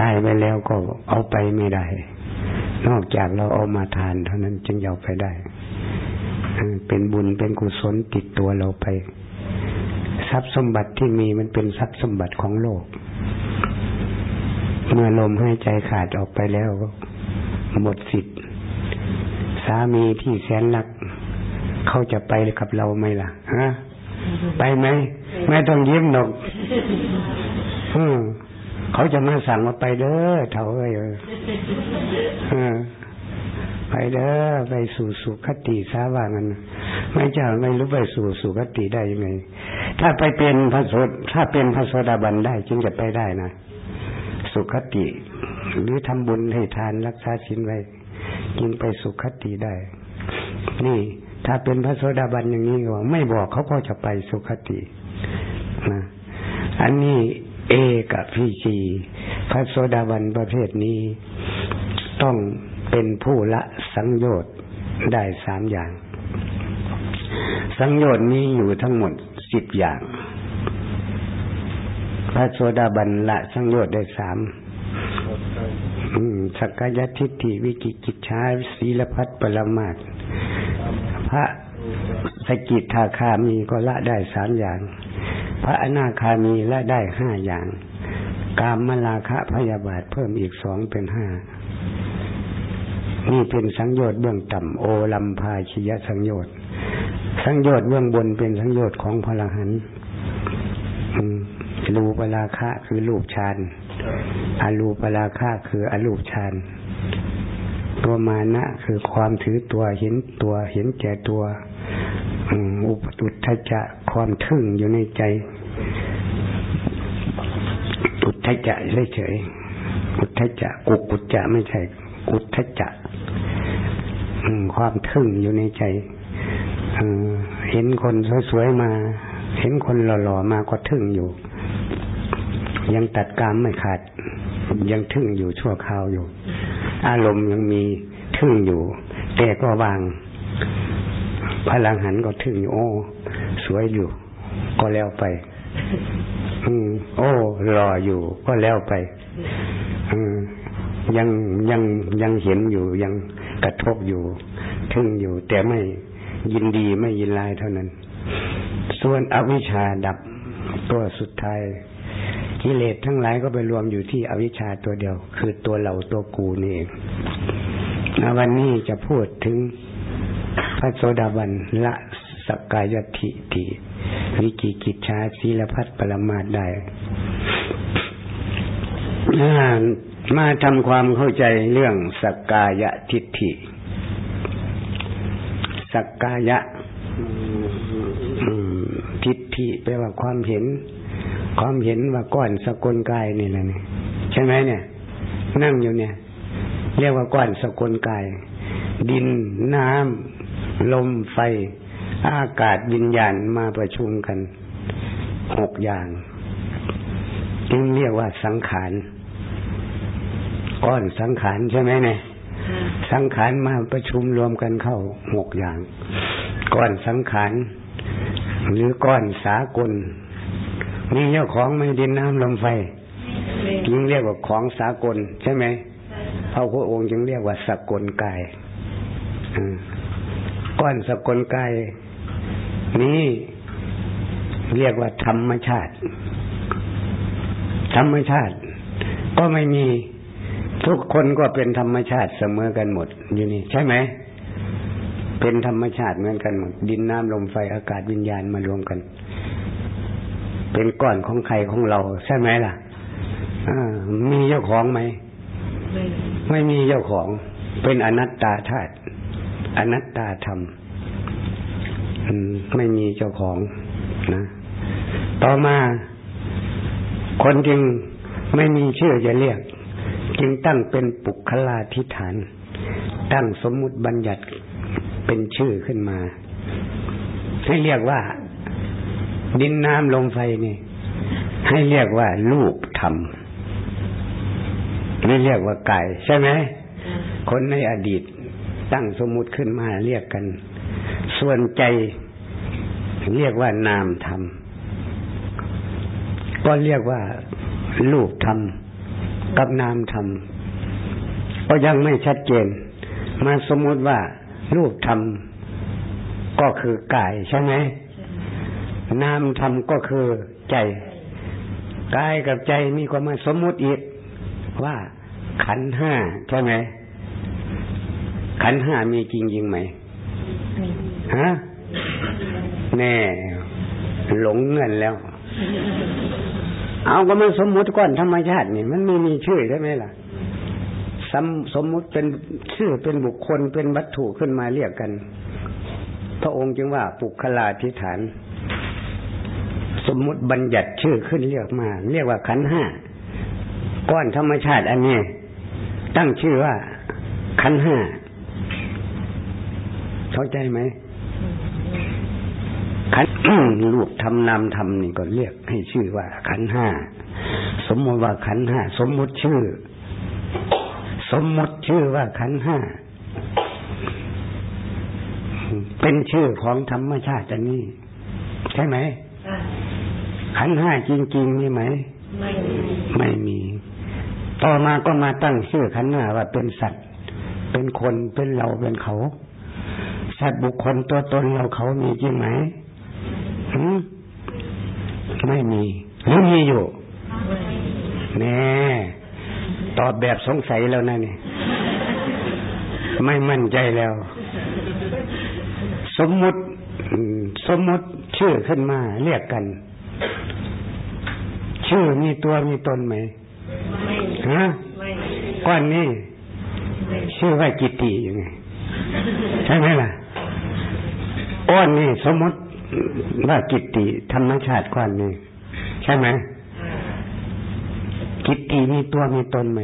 ตายไปแล้วก็เอาไปไม่ได้ นอกจากเราเอามาทานเท่านั้นจึงเอาไปได้ เป็นบุญเป็นกุศลติดตัวเราไป ทรัพย์สมบัติที่มีมันเป็นทรัพย์สมบัติของโลก เมื่อลมหายใจขาดออกไปแล้วหมดสิทธิ์ สามีที่แสนรัก เขาจะไปกับเราไหมล่ะ ฮะ ไปไหม ไม่ต้องยิ้มหรอกเขาจะมาสั่งมาไปเด้อเถ่าเอ้ยไปเด้อไปสู่สุคติสาว่างันไม่เจ้าไม่รู้ไปสู่สุคติได้ยังไง ถ้าไปเป็นพระโสดถ้าเป็นพระโสดาบันได้จึงจะไปได้นะ สุคติ หรือทำบุญให้ทานรักษาศีลไว้จึงไปสุคติได้ นี่ ถ้าเป็นพระโสดาบันอย่างนี้ก็ไม่บอกเขาก็จะไปสุคตินะอันนี้เอกับพีจีพระโสดาบันประเภทนี้ ต้องเป็นผู้ละสังโยชน์ได้สามอย่าง สังโยชน์นี้อยู่ทั้งหมด สิบอย่าง พระโสดาบันละสังโยชน์ได้สามสักกายทิฏฐิวิกิกิจชาศีลพัฒปรมาตพระสกิทาคามีก็ละได้สามอย่าง พระอนาคามีละได้ห้าอย่าง กามมลาคะพยาบาทเพิ่มอีกสองเป็นห้านี่เป็นสังโยชน์เบื้องต่ำโอลัมพาชิยสังโยชน์ สังโยชน์เบื้องบนเป็นสังโยชน์ของพระหันรูปราคะคือรูปฌานอารูปราคะคืออรูปฌานตัวมานะคือความถือตัวเห็นตัวเห็นแก่ตัวอุปตุทจะความทึ่งอยู่ในใจอุทจะเฉยอุทจะกุกุจจะไม่ใช่อุทจะความทึ่งอยู่ในใจ เห็นคนสวยๆมา เห็นคนหล่อๆมาก็ทึ่งอยู่ ยังตัดกามไม่ขาด ยังทึ่งอยู่ชั่วคราวอยู่ อารมณ์ยังมีทึ่งอยู่ แต่ก็วาง พลังหันก็ถึงโอ้ สวยอยู่ ก็แล้วไป อืม โอ้รออยู่ ก็แล้วไป อืมยังยังยังเห็นอยู่ยังกระทบอยู่ถึงอยู่ แต่ไม่ ยินดีไม่ยินลายเท่านั้น ส่วนอวิชชาดับตัวสุดท้ายกิเลสทั้งหลายก็ไปรวมอยู่ที่อวิชชาตัวเดียว คือตัวเราตัวกูนี่เองวันนี้จะพูดถึงพระโสดาบันละสกกายทิฏฐิวิกิกิจชาศีลพัฒปรมาได้มาทำความเข้าใจเรื่องสกกายทิฏฐิ สักกายะทิฏฐิแปลว่าความเห็น ความเห็นว่าก้อนสกลกายนี่แหละนี่ใช่ไหมเนี่ย นั่งอยู่เนี่ย เรียกว่าก้อนสกลกาย ดินน้ำลมไฟ อากาศวิญญาณมาประชุมกันหกอย่างจึงเรียกว่าสังขารก้อนสังขารใช่ไหมเนี่ย สังขารมาประชุมรวมกันเข้าหกอย่าง ก้อนสังขารหรือก้อนสากล มีเจ้าของไม่ดินน้ำลมไฟจึงเรียกว่าของสากล ใช่ไหมพระพุทธองค์จึงเรียกว่าสกลกายก้อนสกลกายนี้เรียกว่าธรรมชาติ ธรรมชาติ ก็ไม่มี ทุกคนก็เป็นธรรมชาติเสมอกันหมดอยู่นี่ใช่ไหม เป็นธรรมชาติเหมือนกันหมด ดินน้ำลมไฟอากาศวิญญาณมารวมกัน เป็นก้อนของใครของเรา ใช่ไหมล่ะมีเจ้าของไหมไม่ไม่มีเจ้าของ เป็นอนัตตาธาตุอนัตตาธรรมไม่มีเจ้าของนะ ต่อมา คนจึงไม่มีชื่อจะเรียก จึงตั้งเป็นปุคลาธิฐาน ตั้งสมมุติบัญญัติเป็นชื่อขึ้นมา ให้เรียกว่า ดินน้ำลมไฟนี่ ให้เรียกว่ารูปธรรมนี่เรียกว่ากายใช่ไหมคนในอดีตตั้งสมมุติขึ้นมาเรียกกัน ส่วนใจเรียกว่านามธรรม ก็เรียกว่ารูปธรรม กับนามธรรมก็ยังไม่ชัดเจน มาสมมุติว่ารูปธรรมก็คือกายใช่ไหมนามธรรมก็คือใจกายกับใจมีความมาสมมุติอีกว่าขันห้าใช่ไหมขันห้ามีจริงจริงไหมฮะแน่ หลงเงินแล้ว เอาก็มันสมมุติก่อนธรรมชาตินี่มันไม่มีชื่อใช่ไหมล่ะสมสมมุติเป็นชื่อเป็นบุคคลเป็นวัตถุขึ้นมาเรียกกัน พระองค์จึงว่าปุคลาธิฐาน สมมุติบัญญัติชื่อขึ้นเรียกมา เรียกว่าขันห้าก้อนธรรมชาติอันนี้ ตั้งชื่อว่าขันห้าเข้าใจไหม ขันรูปทำนามทำนี่ก็เรียกให้ชื่อว่า ขันห้าสมมติว่าขันห้าสมมติชื่อ สมมติชื่อว่าขันห้าเป็นชื่อของธรรมชาติอันนี้ใช่ไหมขันห้าจริงๆมีไหม ไม่มีไม่มี ต่อมาก็มาตั้งชื่อขันหน้าว่าเป็นสัตว์ เป็นคนเป็นเราเป็นเขาสัตว์บุคคลตัวตนเราเขามีจริงไหม ไม่มีหรือมีอยู่แน่ตอบแบบสงสัยแล้วนะนี่ไม่มั่นใจแล้ว สมมุติสมมุติชื่อขึ้นมา เรียกกัน ชื่อมีตัวมีตนไหมฮะก้อนนี้ชื่อว่ากิตติยังไงใช่ไหมล่ะก้อนนี้สมมติ ว่ากิตติธรรมชาติก้อนนี้ใช่ไหมกิตติมีตัวมีตนไหม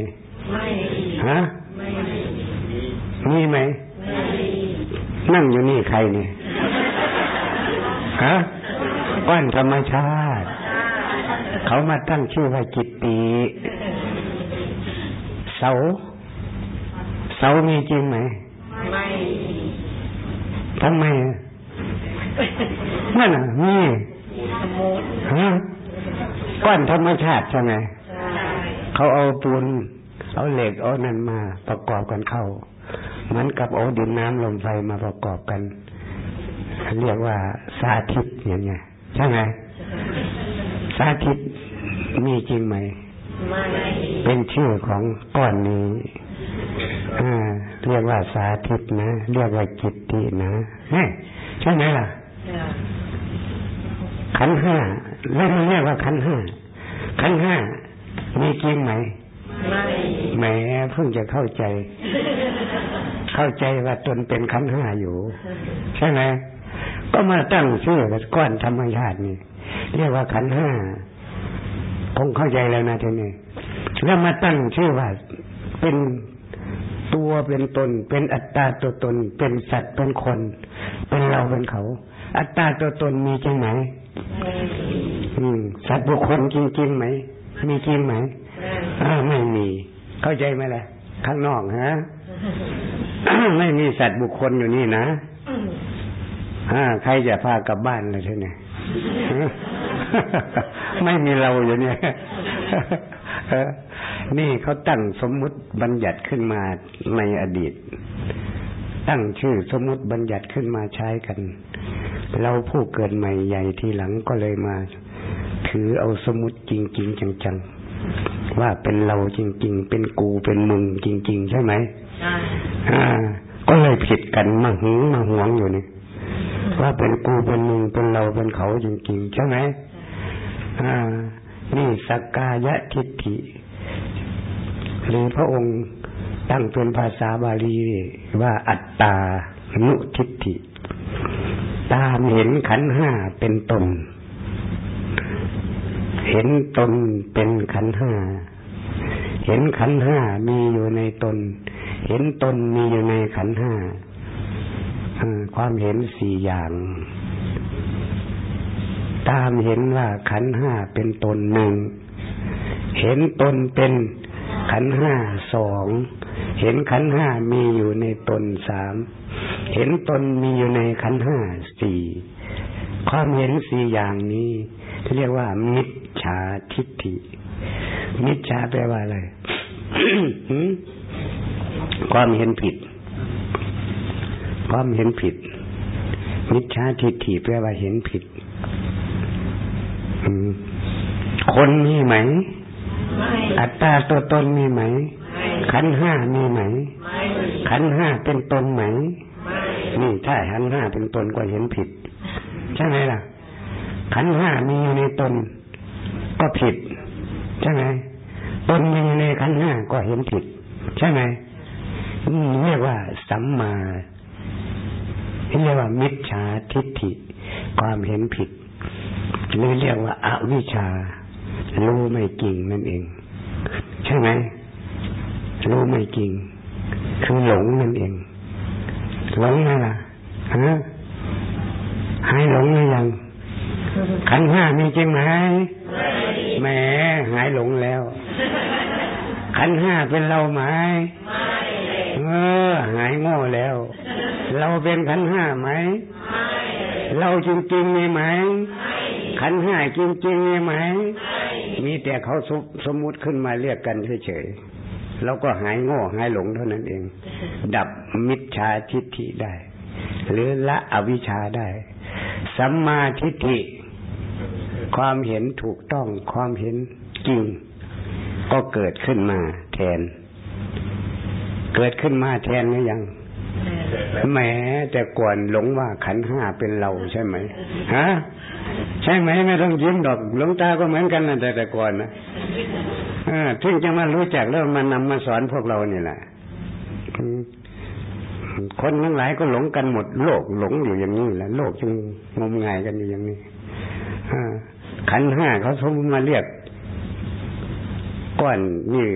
ไม่ฮะมีไหมนั่งอยู่นี่ใครเนี่ยฮะก้อนธรรมชาติ เขามาตั้งชื่อว่ากิตติเสา เสามีจริงไหมไม่ทำไม นั่นอะมีฮะก้อนธรรมชาติใช่ไหมเขาเอาปูน เอาเหล็กเอานั่นมาประกอบกันเข้า เหมือนกับเอาดินน้ำลมไฟมาประกอบกันเรียกว่าสาธิตอย่างเงี้ยใช่ไหมสาธิตมีจริงไหมเป็นชื่อของก้อนนี้เรียกว่าสาธิตนะ เรียกว่าจิตตินะใช่ไหมล่ะ ขันห้าแล้วมันเรียกว่าขันห้าขันห้ามีจริงไหมไม่แหมเพิ่งจะเข้าใจ เข้าใจว่าตนเป็นขันห้าอยู่ ใช่ไหมก็มาตั้งชื่อก้อนธรรมชาตินี่เรียกว่าขันห้าคงเข้าใจแล้วนะทีนี้แล้วมาตั้งชื่อว่าเป็นตัวเป็นตน เป็นอัตตาตัวตน เป็นสัตว์เป็นคน เป็นเราเป็นเขา อัตตาตัวตนมีจริงไหมอืมสัตว์บุคคลจริงจริงไหม มีจริงไหมอ่าไม่มี เข้าใจไหมล่ะ ข้างนอกฮะไม่มีสัตว์บุคคลอยู่นี่นะอ่าใครจะพากลับบ้านเลยทีนี้ไม่มีเราอยู่เนี่ยนี่เขาตั้งสมมุติบัญญัติขึ้นมาในอดีต ตั้งชื่อสมมุติบัญญัติขึ้นมาใช้กัน เราผู้เกิดใหม่ใหญ่ทีหลังก็เลยมา ถือเอาสมมติจริงๆจังๆ ว่าเป็นเราจริง ๆ เป็นกูเป็นมึงจริง ๆ ใช่ไหมใช่ก็เลยผิดกันมาหึงมาหวงอยู่นี่ว่าเป็นกูเป็นมึงเป็นเราเป็นเขาจริง ๆ ใช่ไหมอ่า นี่สักกายทิฏฐิหรือพระองค์ตั้งเป็นภาษาบาลีว่าอัตตานุทิฏฐิ ตามเห็นขันห้าเป็นตน เห็นตนเป็นขันห้า เห็นขันห้ามีอยู่ในตน เห็นตนมีอยู่ในขันห้า ความเห็นสี่อย่าง ตามเห็นว่าขันห้าเป็นตนหนึ่ง เห็นตนเป็นขันห้าสอง เห็นขันห้ามีอยู่ในตนสาม เห็นตนมีอยู่ในขันห้าสี่ความเห็นสี่อย่างนี้ที่เรียกว่า มิจฉาทิฏฐิ มิจฉาแปลว่าอะไรความเห็นผิด ความเห็นผิด มิจฉาทิฏฐิแปลว่าเห็นผิดคนมีไหม อัตตาตัวตนมีไหม ขันห้ามีไหม ขันห้าเป็นตนไหม นี่ถ้าขันห้าเป็นตนก็เห็นผิด ใช่ไหมล่ะ ขันห้ามีในตนก็ผิด ใช่ไหมตนมีในขันห้าก็เห็นผิด ใช่ไหมเรียกว่าสัมมาเรียกว่ามิจฉาทิฏฐิ ความเห็นผิดหรือเรียกว่าอาวิชารู้ไม่จริงนั่นเอง ใช่ไหมรู้ไม่จริง คือหลงนั่นเอง หลงไงล่ะฮะหายหลงหรือยังขันห้ามีจริงไหมแหมหายหลงแล้ว ขันห้าเป็นเราไหมเออ หายโง่แล้ว เราเป็นขันห้าไหมเราจริงๆมีไหมขันห้าจริงๆมีไหมมีแต่เขาสมมุติขึ้นมาเรียกกันเฉย เราก็หายโง่หายหลงเท่านั้นเอง ดับมิจฉาทิฏฐิได้ หรือละอวิชชาได้ สัมมาทิฏฐิ ความเห็นถูกต้องความเห็นจริง ก็เกิดขึ้นมาแทน เกิดขึ้นมาแทนหรือยังแหมแต่ก่อนหลงว่าขันห้าเป็นเราใช่ไหมฮะใช่ไหมไม่ต้องยิ้มดอกหลวงตาก็เหมือนกันนะแต่แต่ก่อนนะ ถึงจะมารู้จักแล้วมานำมาสอนพวกเรานี่แหละคนทั้งหลายก็หลงกันหมดโลกหลงอยู่อย่างนี้แหละโลกจึงงมงายกันอยู่อย่างนี้ขันห้าเขาสมมมาเรียกก้อนนี่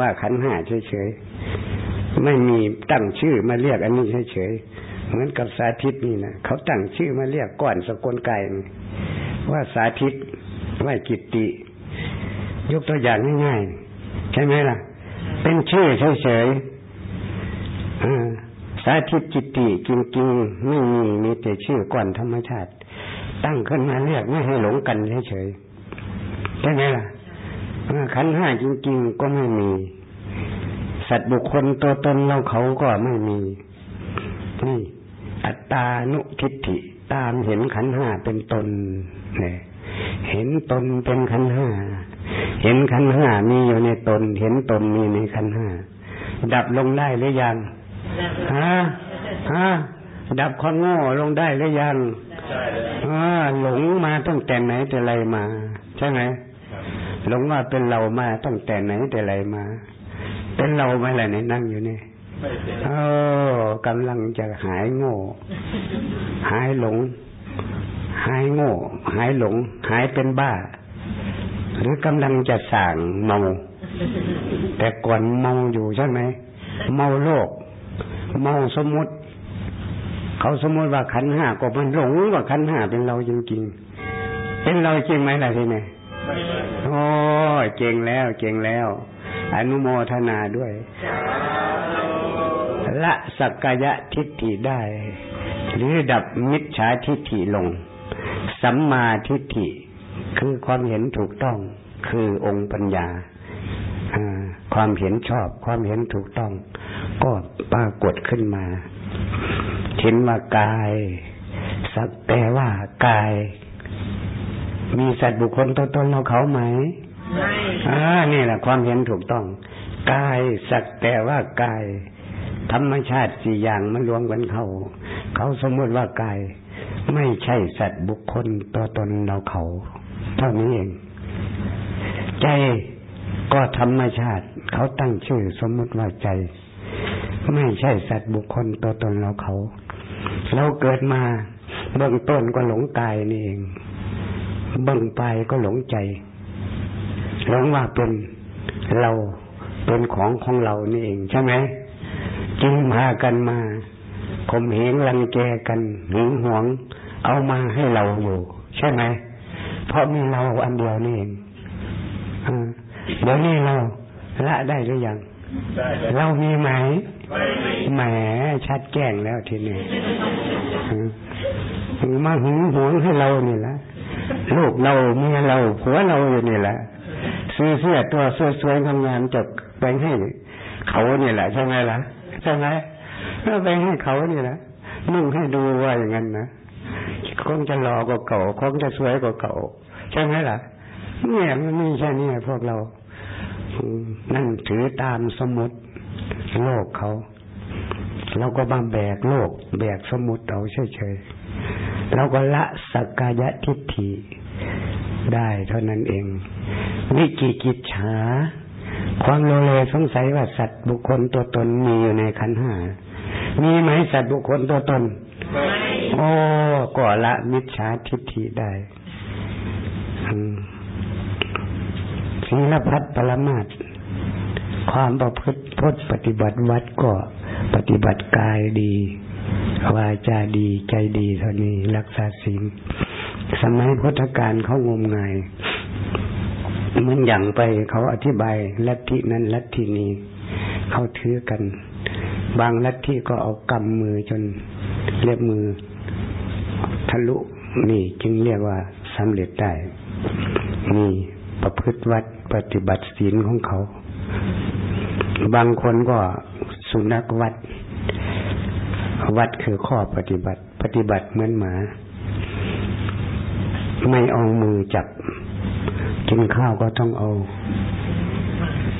ว่าขันห้าเฉยๆไม่มีตั้งชื่อมาเรียกอันนี้เฉยๆเหมือนกับสาธิตนี่นะเขาตั้งชื่อมาเรียกก้อนสกุลไก่ว่าสาธิตว่ากิตติ ยกตัวอย่างง่ายๆ ใช่ไหมล่ะ เป็นชื่อเฉยๆสาธิตจิตติจริงๆไม่มีมีแต่ชื่อก้อนธรรมชาติ ตั้งขึ้นมาเรียกไม่ให้หลงกันเฉยๆใช่ไหมล่ะขันห้าจริง ๆ ก็ไม่มี สัตว์บุคคลตัวตนเราเขาก็ไม่มีนี่อัตตานุทิฏฐิตามเห็นขันห้าเป็นตนเนี่ยเห็นตนเป็นขันห้า เห็นขันห้ามีอยู่ในตน เห็นตนมีในขันห้าดับลงได้หรือยังฮะฮะดับความโง่ลงได้หรือยังอ่าหลงมาตั้งแต่ไหนแต่ไรมา ใช่ไหมหลงว่าเป็นเรามาตั้งแต่ไหนแต่ไรมา เป็นเราไหมล่ะเนี่ยนั่งอยู่นี่เออกำลังจะหายโง่ หายหลง หายโง่ หายหลง หายเป็นบ้า หรือกำลังจะสั่งเมา แต่ก่อนเมาอยู่ใช่ไหม เมาโลก เมาสมมุติ เขาสมมติว่าขันห้าก็มันหลงว่าขันห้าเป็นเราจริงๆเป็นเราจริงไหมล่ะทีนี้โอ้เก่งแล้วเก่งแล้ว อนุโมทนาด้วย ละสักกายทิฏฐิได้ หรือดับมิจฉาทิฏฐิลง สัมมาทิฏฐิ คือความเห็นถูกต้องคือองค์ปัญญาความเห็นชอบ ความเห็นถูกต้อง ก็ปรากฏขึ้นมา เห็นว่ากาย สักแต่ว่ากาย มีสัตว์บุคคลตัวตนเราเขาไหมอ่านี่แหละความเห็นถูกต้อง กายสักแต่ว่ากาย ธรรมชาติสี่อย่างมันรวมกันเขา เขาสมมติว่ากาย ไม่ใช่สัตว์บุคคลตัวตนเราเขา เท่านี้เอง ใจก็ธรรมชาติ เขาตั้งชื่อสมมติว่าใจ ไม่ใช่สัตว์บุคคลตัวตนเราเขา เราเกิดมาเบื้องต้นก็หลงกายนี่เอง เบื้องปลายก็หลงใจหลงว่าเป็นเราเป็นของของเรานี่เองใช่ไหมจึงพากันมาข่มเหงรังแกกันหึงหวง เอามาให้เราอยู่ ใช่ไหม เพราะมีเราอันเดียวนี่เองเดี๋ยวนี้เราละได้หรือยัง เรามีไหมแหมชัดแจ้งแล้วทีนี้มาหึงหวงให้เรานี่ละลูกเราเมียเราผัวเราอยู่นี่แหละซื้อเสื้อตัวสวยๆงามๆจบไปให้เขาเนี่ยแหละใช่ไหมล่ะใช่ไหมก็ไปให้เขาเนี่ยแหละนุ่งให้ดูว่าอย่างนั้นนะ คงจะหล่อกว่าเก่าคงจะสวยกว่าเก่าใช่ไหมล่ะเนี่ยมันมีแค่นี้พวกเรานั่นถือตามสมุดโลกเขาเราก็มาแบกโลก แบกสมุดเอาเฉยๆเราก็ละสักกายทิฏฐิได้เท่านั้นเอง วิกิกิจฉา ความโลเลสงสัยว่าสัตว์บุคคลตัวตนมีอยู่ในขันห้ามีไหมสัตว์บุคคลตัวตน โอ้ก่อละมิจฉาทิฏฐิได้ศีลพัฒปรมาตความประพฤติพจน์ปฏิบัติวัดก็ปฏิบัติกายดีวาจาดีใจดีเท่านี้รักษาศีลสมัยพุทธกาลเขางมงายเหมือนอย่างไปเขาอธิบายลัทธินั้นลัทธินี้ เขาถือกัน บางลัทธิก็เอากำมือจนเรียบมือ ทะลุนี่จึงเรียกว่าสำเร็จได้ นี่ประพฤติวัดปฏิบัติศีลของเขา บางคนก็สุนัขวัด วัดคือข้อปฏิบัติ ปฏิบัติเหมือนหมา ไม่เอามือจับ กินข้าวก็ต้องเอา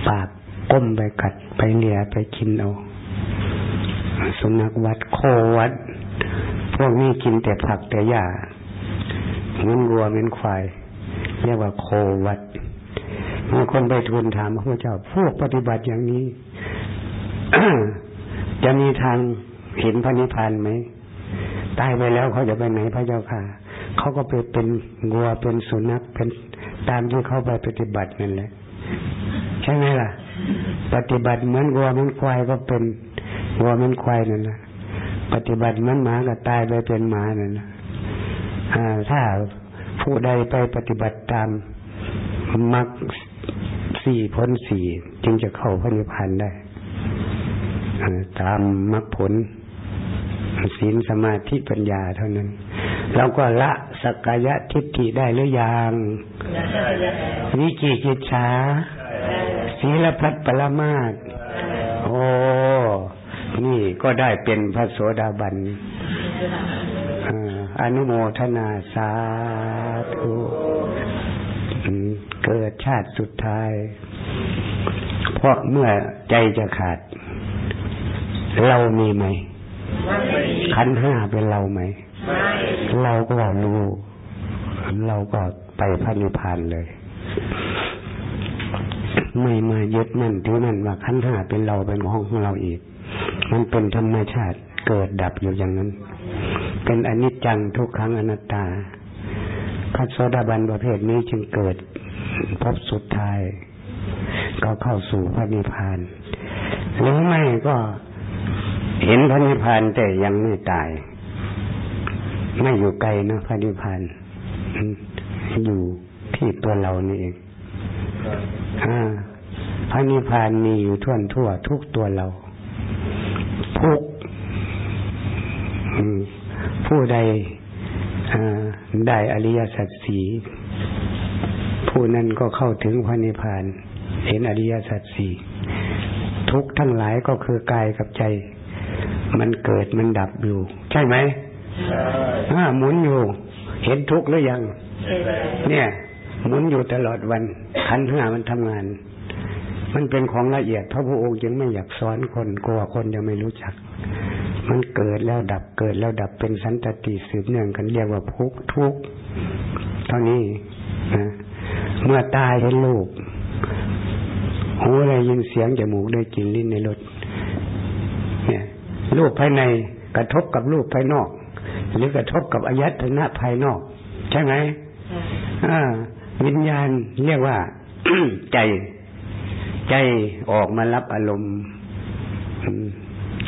ปากก้มไปกัดไปเลียไปกินเอา สุนัขวัดโควัด พวกนี้กินแต่ผักแต่หญ้าเหมือนวัวเหมือนควาย เรียกว่าโควัดบางคนไปทูลถามพระเจ้า พวกปฏิบัติอย่างนี้ จะมีทางเห็นพระนิพพานไหมตายไปแล้วเขาจะไปไหนพระเจ้าค่ะ เขาก็ไปเป็นวัวเป็นสุนัขเป็นตามที่เขาไปปฏิบัตินั่นแหละ ใช่ไหมล่ะ ปฏิบัติเหมือนวัวเหมือนควายก็เป็นวัวเหมือนควายนั่นแหละ ปฏิบัติมือนหมาก็ตายไปเป็นหมานั่นะถ้าผู้ใดไปปฏิบัติตามมรรคสี่พ้นสี่จึงจะเข้าพระนิพพานได้ตามมรรคผลศีลสมาธิปัญญาเท่านั้นเราก็ละสกกายทิฏฐิได้หรือยังวิจิกิจฉาศีลพัฒปรมาตโอ้ นี่ก็ได้เป็นพระโสดาบันอนุโมทนาสาธุเกิดชาติสุดท้าย เพราะเมื่อใจจะขาด เรามีไหม ขันห้าเป็นเราไหม เราก็รู้ เราก็ไปพระนิพพานเลย ไม่มายึดมั่นถือมั่นว่าขันห้าเป็นเราเป็นของของเราอีก มันเป็นธรรมชาติเกิดดับอยู่อย่างนั้น เป็นอนิจจังทุกครั้งอนัตตาพระโสดาบันประเภทนี้จึงเกิดพบสุดท้าย ก็เข้าสู่พระนิพพานหรือไม่ก็เห็นพระนิพพานแต่ยังไม่ตาย ไม่อยู่ไกลนะพระนิพพานอยู่ที่ตัวเรานี่เองพระนิพพานมีอยู่ทั่วทั่วทุกตัวเรา ทุกผู้ใดได้อริยสัจสีผู้นั้นก็เข้าถึงพระนิพพาน เห็นอริยสัจสี่ทุกทั้งหลายก็คือกายกับใจ มันเกิดมันดับอยู่ ใช่ไหมอ่าหมุนอยู่ เห็นทุกข์หรือยัง เนี่ย หมุนอยู่ตลอดวันขันห้ามันทำงาน มันเป็นของละเอียดพระพุทธองค์ยังไม่อยากสอนคนกลัวคนยังไม่รู้จัก มันเกิดแล้วดับเกิดแล้วดับเป็นสันตติสืบเนื่องกันเรียกว่าพุกทุกเท่านี้นะเมื่อตายเห็นรูปหูได้ยินเสียงจมูกได้กลิ่นลิ้นในรสเนี่ยรูปภายในกระทบกับรูปภายนอก หรือกระทบกับอายตนะภายนอก ใช่ไหมอ่าวิญญาณเรียกว่าใจ ใจออกมารับอารมณ์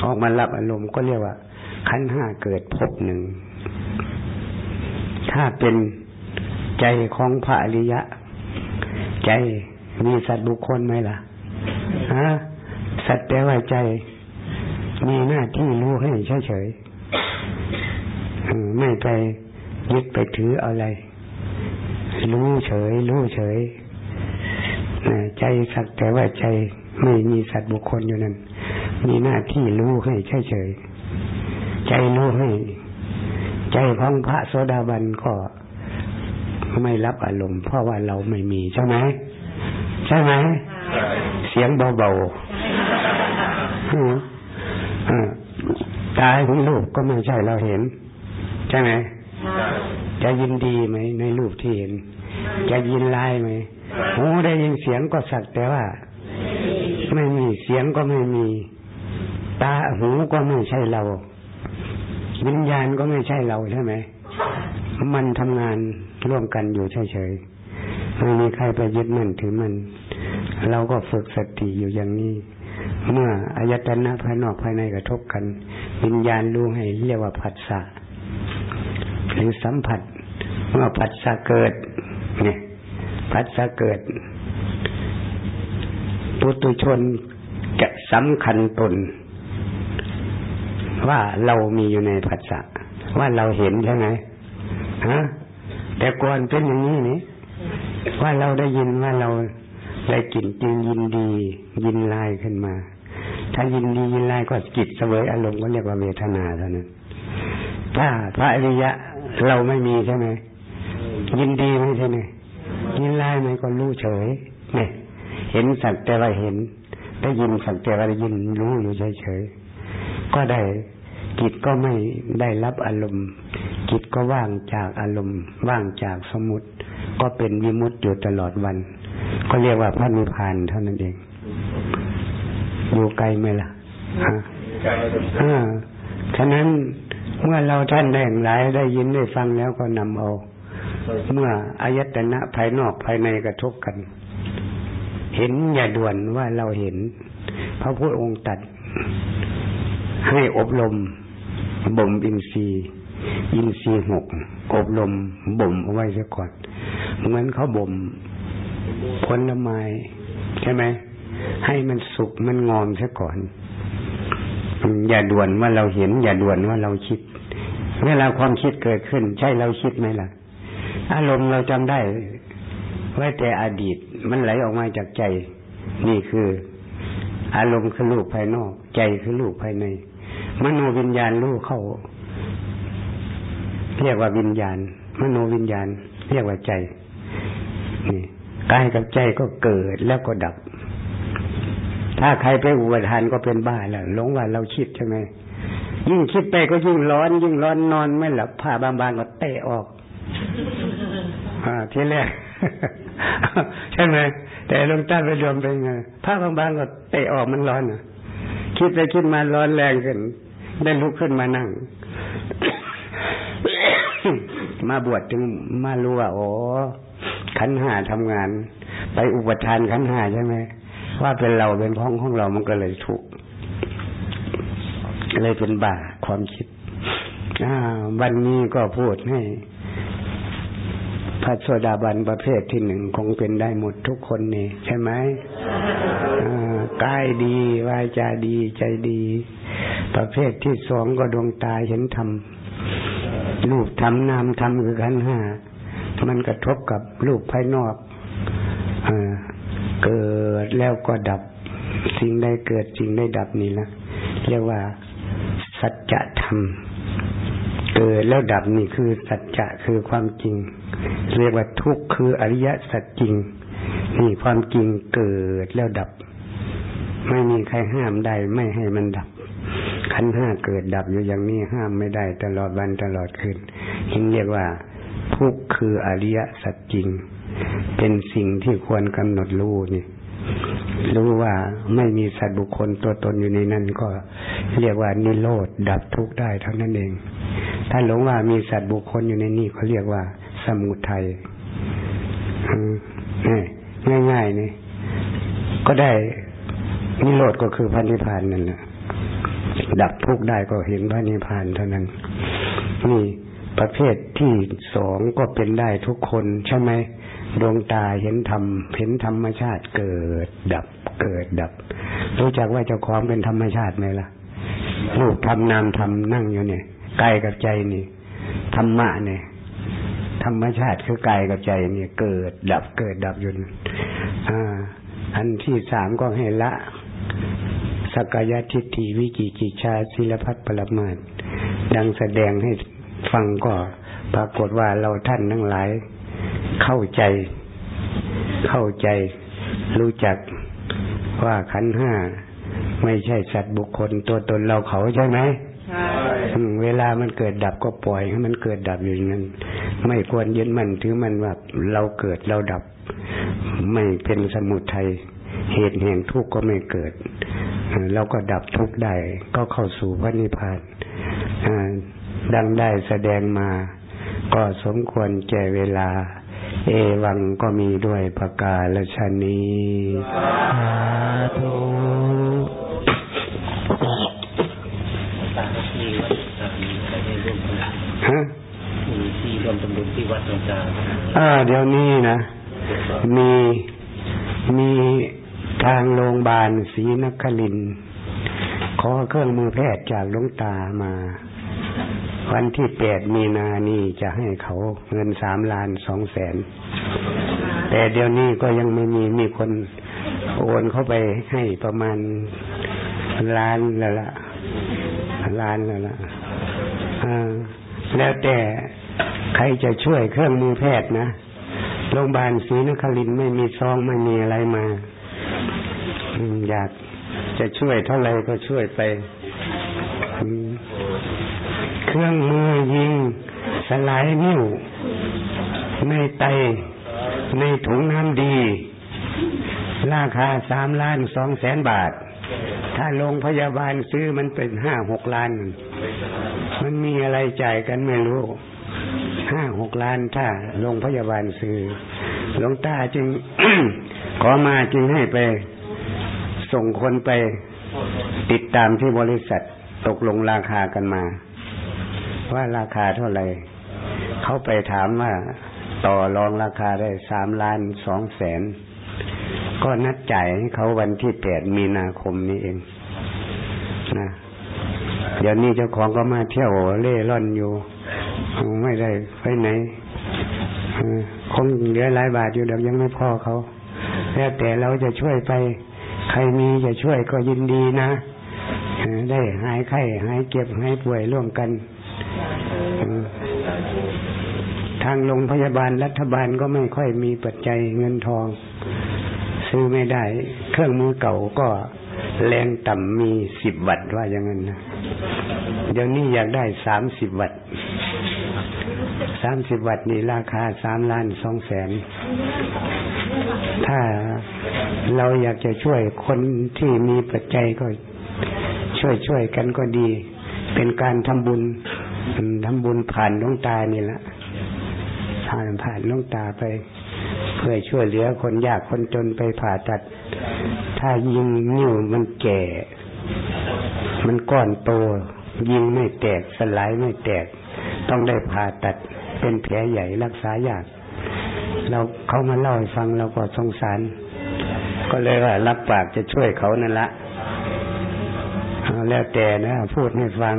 ออกมารับอารมณ์ก็เรียกว่าขันห้าเกิดพบหนึ่ง ถ้าเป็นใจของพระอริยะ ใจมีสัตว์บุคคลไหมล่ะฮะสัตว์แต่ว่าใจ มีหน้าที่รู้ให้เฉยๆไม่ไปยึดไปถืออะไร รู้เฉย รู้เฉย ใจสักแต่ว่าใจไม่มีสัตว์บุคคลอยู่นั้น มีหน้าที่รู้ให้เฉยๆใจรู้ให้ ใจของพระโสดาบันก็ไม่รับอารมณ์เพราะว่าเราไม่มีใช่ไหมใช่ไหมเสียงเบาๆตายของรูปก็ไม่ใช่เราเห็น ใช่ไหม จะยินดีไหมในรูปที่เห็น จะยินลายไหมหูได้ยินเสียงก็สักแต่ว่า ไม่มีเสียงก็ไม่มี ตาหูก็ไม่ใช่เรา วิญญาณก็ไม่ใช่เราใช่ไหมมันทำงานร่วมกันอยู่เฉยๆไม่มีใครไปยึดมั่นถือมัน เราก็ฝึกสติอยู่อย่างนี้ เมื่ออายตนะภายนอกภายในกระทบกัน วิญญาณรู้ให้เรียกว่าผัสสะ หรือสัมผัสเมื่อผัสสะเกิด เนี่ยผัสสะเกิด ปุตุชนจะสำคัญตน ว่าเรามีอยู่ในผัสสะว่าเราเห็นใช่ไหมฮะแต่ก่อนเป็นอย่างนี้นี่ว่าเราได้ยินว่าเราได้กลิ่นจึงยินดี ยินลายขึ้นมา ถ้ายินดียินลายก็จิตเสวยอารมณ์ก็เรียกว่าเวทนาเท่านั้นถ้าพระอริยะ เราไม่มีใช่ไหมยินดีไม่ใช่ไหมยินลายมันก็รู้เฉยเนี่ยเห็นสักแต่ว่าเห็น ได้ยินสักแต่ว่าได้ยินรู้อยู่เฉยๆก็ได้จิตก็ไม่ได้รับอารมณ์จิตก็ว่างจากอารมณ์ ว่างจากสมุติ ก็เป็นวิมุตติอยู่ตลอดวัน ก็เรียกว่าพระนิพพานเท่านั้นเอง อยู่ไกลไหมล่ะฮะอ่าฉะนั้น เมื่อเราท่านได้หลายได้ยินได้ฟังแล้วก็นำเอา เมื่ออายตนะภายนอกภายในกระทบกัน เห็นอย่าด่วนว่าเราเห็น พระพุทธองค์ตัดให้อบรมบ่มอินทรีย์อินทรีย์หกอบรมบ่มเอาไว้ซะก่อนเหมือนเขาบ่มผลไม้ใช่ไหมให้มันสุกมันงอมซะก่อน อย่าด่วนว่าเราเห็น อย่าด่วนว่าเราคิด เวลาความคิดเกิดขึ้น ใช่เราคิดไหมล่ะ อารมณ์เราจำได้ไว้แต่อดีตมันไหลออกมาจากใจ นี่คือ อารมณ์คือลูกภายนอก ใจคือลูกภายใน มโนวิญญาณลูกเข้า เรียกว่าวิญญาณ มโนวิญญาณ เรียกว่าใจนี่กายกับใจก็เกิดแล้วก็ดับ ถ้าใครไปอุปทานก็เป็นบ้าแล้วหลงว่าเราคิดใช่ไหมยิ่งคิดไปก็ยิ่งร้อน ยิ่งร้อนนอนไม่หลับผ้าบางๆก็เตะออกอ่าทีแรกใช่ไหมแต่ลงใต้ไปยอมเป็นไงผ้าบางๆก็เตะออกมันร้อนคิดไปคิดมาร้อนแรงขึ้น ได้ลุกขึ้นมานั่ง มาบวชถึงมารู้ว่าโอ้ขันหาทำงาน ไปอุปทานขันหาใช่ไหม ว่าเป็นเราเป็นพ้องของเรามันก็เลยถูกเลยเป็นบาความคิดวันนี้ก็พูดให้พระโสดาบันประเภทที่หนึ่งคงเป็นได้หมดทุกคนนี่ใช่ไหมกายดีวาจาดีใจดี ประเภทที่สองก็ดวงตาเห็นธรรมรูปทำนามทำคือขันห้ามันกระทบกับรูปภายนอกอ เกิดแล้วก็ดับ สิ่งใดเกิดสิ่งใดดับนี่นะเรียกว่าสัจธรรมเกิดแล้วดับนี่คือสัจจะคือความจริง เรียกว่าทุกข์คืออริยสัจจริง นี่ความจริงเกิดแล้วดับ ไม่มีใครห้ามได้ไม่ให้มันดับขันห้าเกิดดับอยู่อย่างนี้ห้ามไม่ได้ตลอดวันตลอดคืนจึงเรียกว่าทุกข์คืออริยสัจจริง เป็นสิ่งที่ควรกำหนดรู้นี่รู้ว่าไม่มีสัตว์บุคคลตัวตนอยู่ในนั้นก็เรียกว่านิโรธดับทุกข์ได้เท่านั้นเอง ถ้าหลงว่ามีสัตว์บุคคลอยู่ในนี้เขาเรียกว่า สมุทัยง่ายๆนี่ก็ได้นิโรธก็คือพระนิพพานนั่นแหละดับทุกข์ได้ก็เห็นพระนิพพานเท่านั้น นี่ประเภทที่สองก็เป็นได้ทุกคนใช่ไหม ดวงตาเห็นธรรมเห็นธรรมชาติเกิดดับเกิดดับ รู้จักว่าเจ้าของเป็นธรรมชาติไหมล่ะรูปทำนามทำนั่งอยู่เนี่ยกายกับใจนี่ธรรมะเนี่ยธรรมชาติคือกายกับใจเนี่ยเกิดดับเกิดดับอยู่อ่า อันที่สามก็ให้ละสกายทิฏฐิวิกิกิชาศิลพัฒปรมาตดังแสดงให้ฟังก็ปรากฏว่าเราท่านทั้งหลาย เข้าใจ เข้าใจรู้จักว่าขันห้าไม่ใช่สัตว์บุคคลตัวตนเราเขาใช่ไหมใช่เวลามันเกิดดับก็ปล่อยให้มันเกิดดับอยู่อย่างนั้น ไม่ควรยึดมันถือมันว่าเราเกิดเราดับ ไม่เป็นสมุทัยเหตุแห่งทุกข์ก็ไม่เกิดเราก็ดับทุกข์ได้ก็เข้าสู่พระนิพพานดังได้แสดงมา ก็สมควรแก่เวลา เอวังก็มีด้วยประกาศชนีสาธุฮะมีที่รวมตำบุญที่วัดตรงกลางอ่าเดี๋ยวนี้นะ มีมีทางโรงพยาบาลศรีนครินขอเครื่องมือแพทย์จากหลวงตามา วันที่แปดมีนานี่จะให้เขาเงินสามล้านสองแสน แต่เดี๋ยวนี้ก็ยังไม่มีมีคนโอนเข้าไปให้ประมาณล้านแล้วละล้านแล้วละแล้วแต่ใครจะช่วยเครื่องมือแพทย์นะโรงพยาบาลศรีนครินไม่มีซองไม่มีอะไรมาอยากจะช่วยเท่าไรก็ช่วยไป เครื่องมือยิง สลายนิ้วในไต ในถุงน้ำดี ราคาสามล้านสองแสนบาท ถ้าโรงพยาบาลซื้อมันเป็นห้าหกล้าน มันมีอะไรจ่ายกันไม่รู้ห้าหกล้านถ้าโรงพยาบาลซื้อหลวงตาจึง ขอมาจึงให้ไป ส่งคนไปติดตามที่บริษัทตกลงราคากันมา ว่าราคาเท่าไหร่เขาไปถามว่าต่อรองราคาได้สามล้านสองแสน ก็นัดจ่ายให้เขาวันที่แปดมีนาคมนี้เองนะเดี๋ยวนี้เจ้าของก็มาเที่ยวเล่ร่อนอยู่ ไม่ได้ไปไหนคงเหลือหลายบาทอยู่เดี๋ยวยังไม่พอเขาแล้วแต่เราจะช่วยไป ใครมีจะช่วยก็ยินดีนะได้หายไข้หายเก็บหายป่วยร่วมกันางโรงพยาบาลรัฐบาลก็ไม่ค่อยมีปัจจัยเงินทอง ซื้อไม่ได้ เครื่องมือเก่าก็แรงต่ำมีสิบวัตต์ว่าอย่างนั้นนะเดี๋ยวนี้อยากได้สามสิบวัตต์สามสิบวัตต์นี่ราคาสามล้านสองแสน ถ้าเราอยากจะช่วยคนที่มีปัจจัยก็ช่วยช่วยกันก็ดี เป็นการทำบุญทำบุญผ่านน้องตานี่แหละ ผ่านผ่านน้องตาไป เพื่อช่วยเหลือคนยากคนจนไปผ่าตัด ถ้ายิงนิ้วมันแก่ มันก้อนโต ยิงไม่แตกสลายไม่แตก ต้องได้ผ่าตัดเป็นแผลใหญ่รักษายาก เราเขามาเล่าให้ฟังเราก็สงสาร ก็เลยว่ารับปากจะช่วยเขานั่นละแล้วแต่นะ พูดให้ฟัง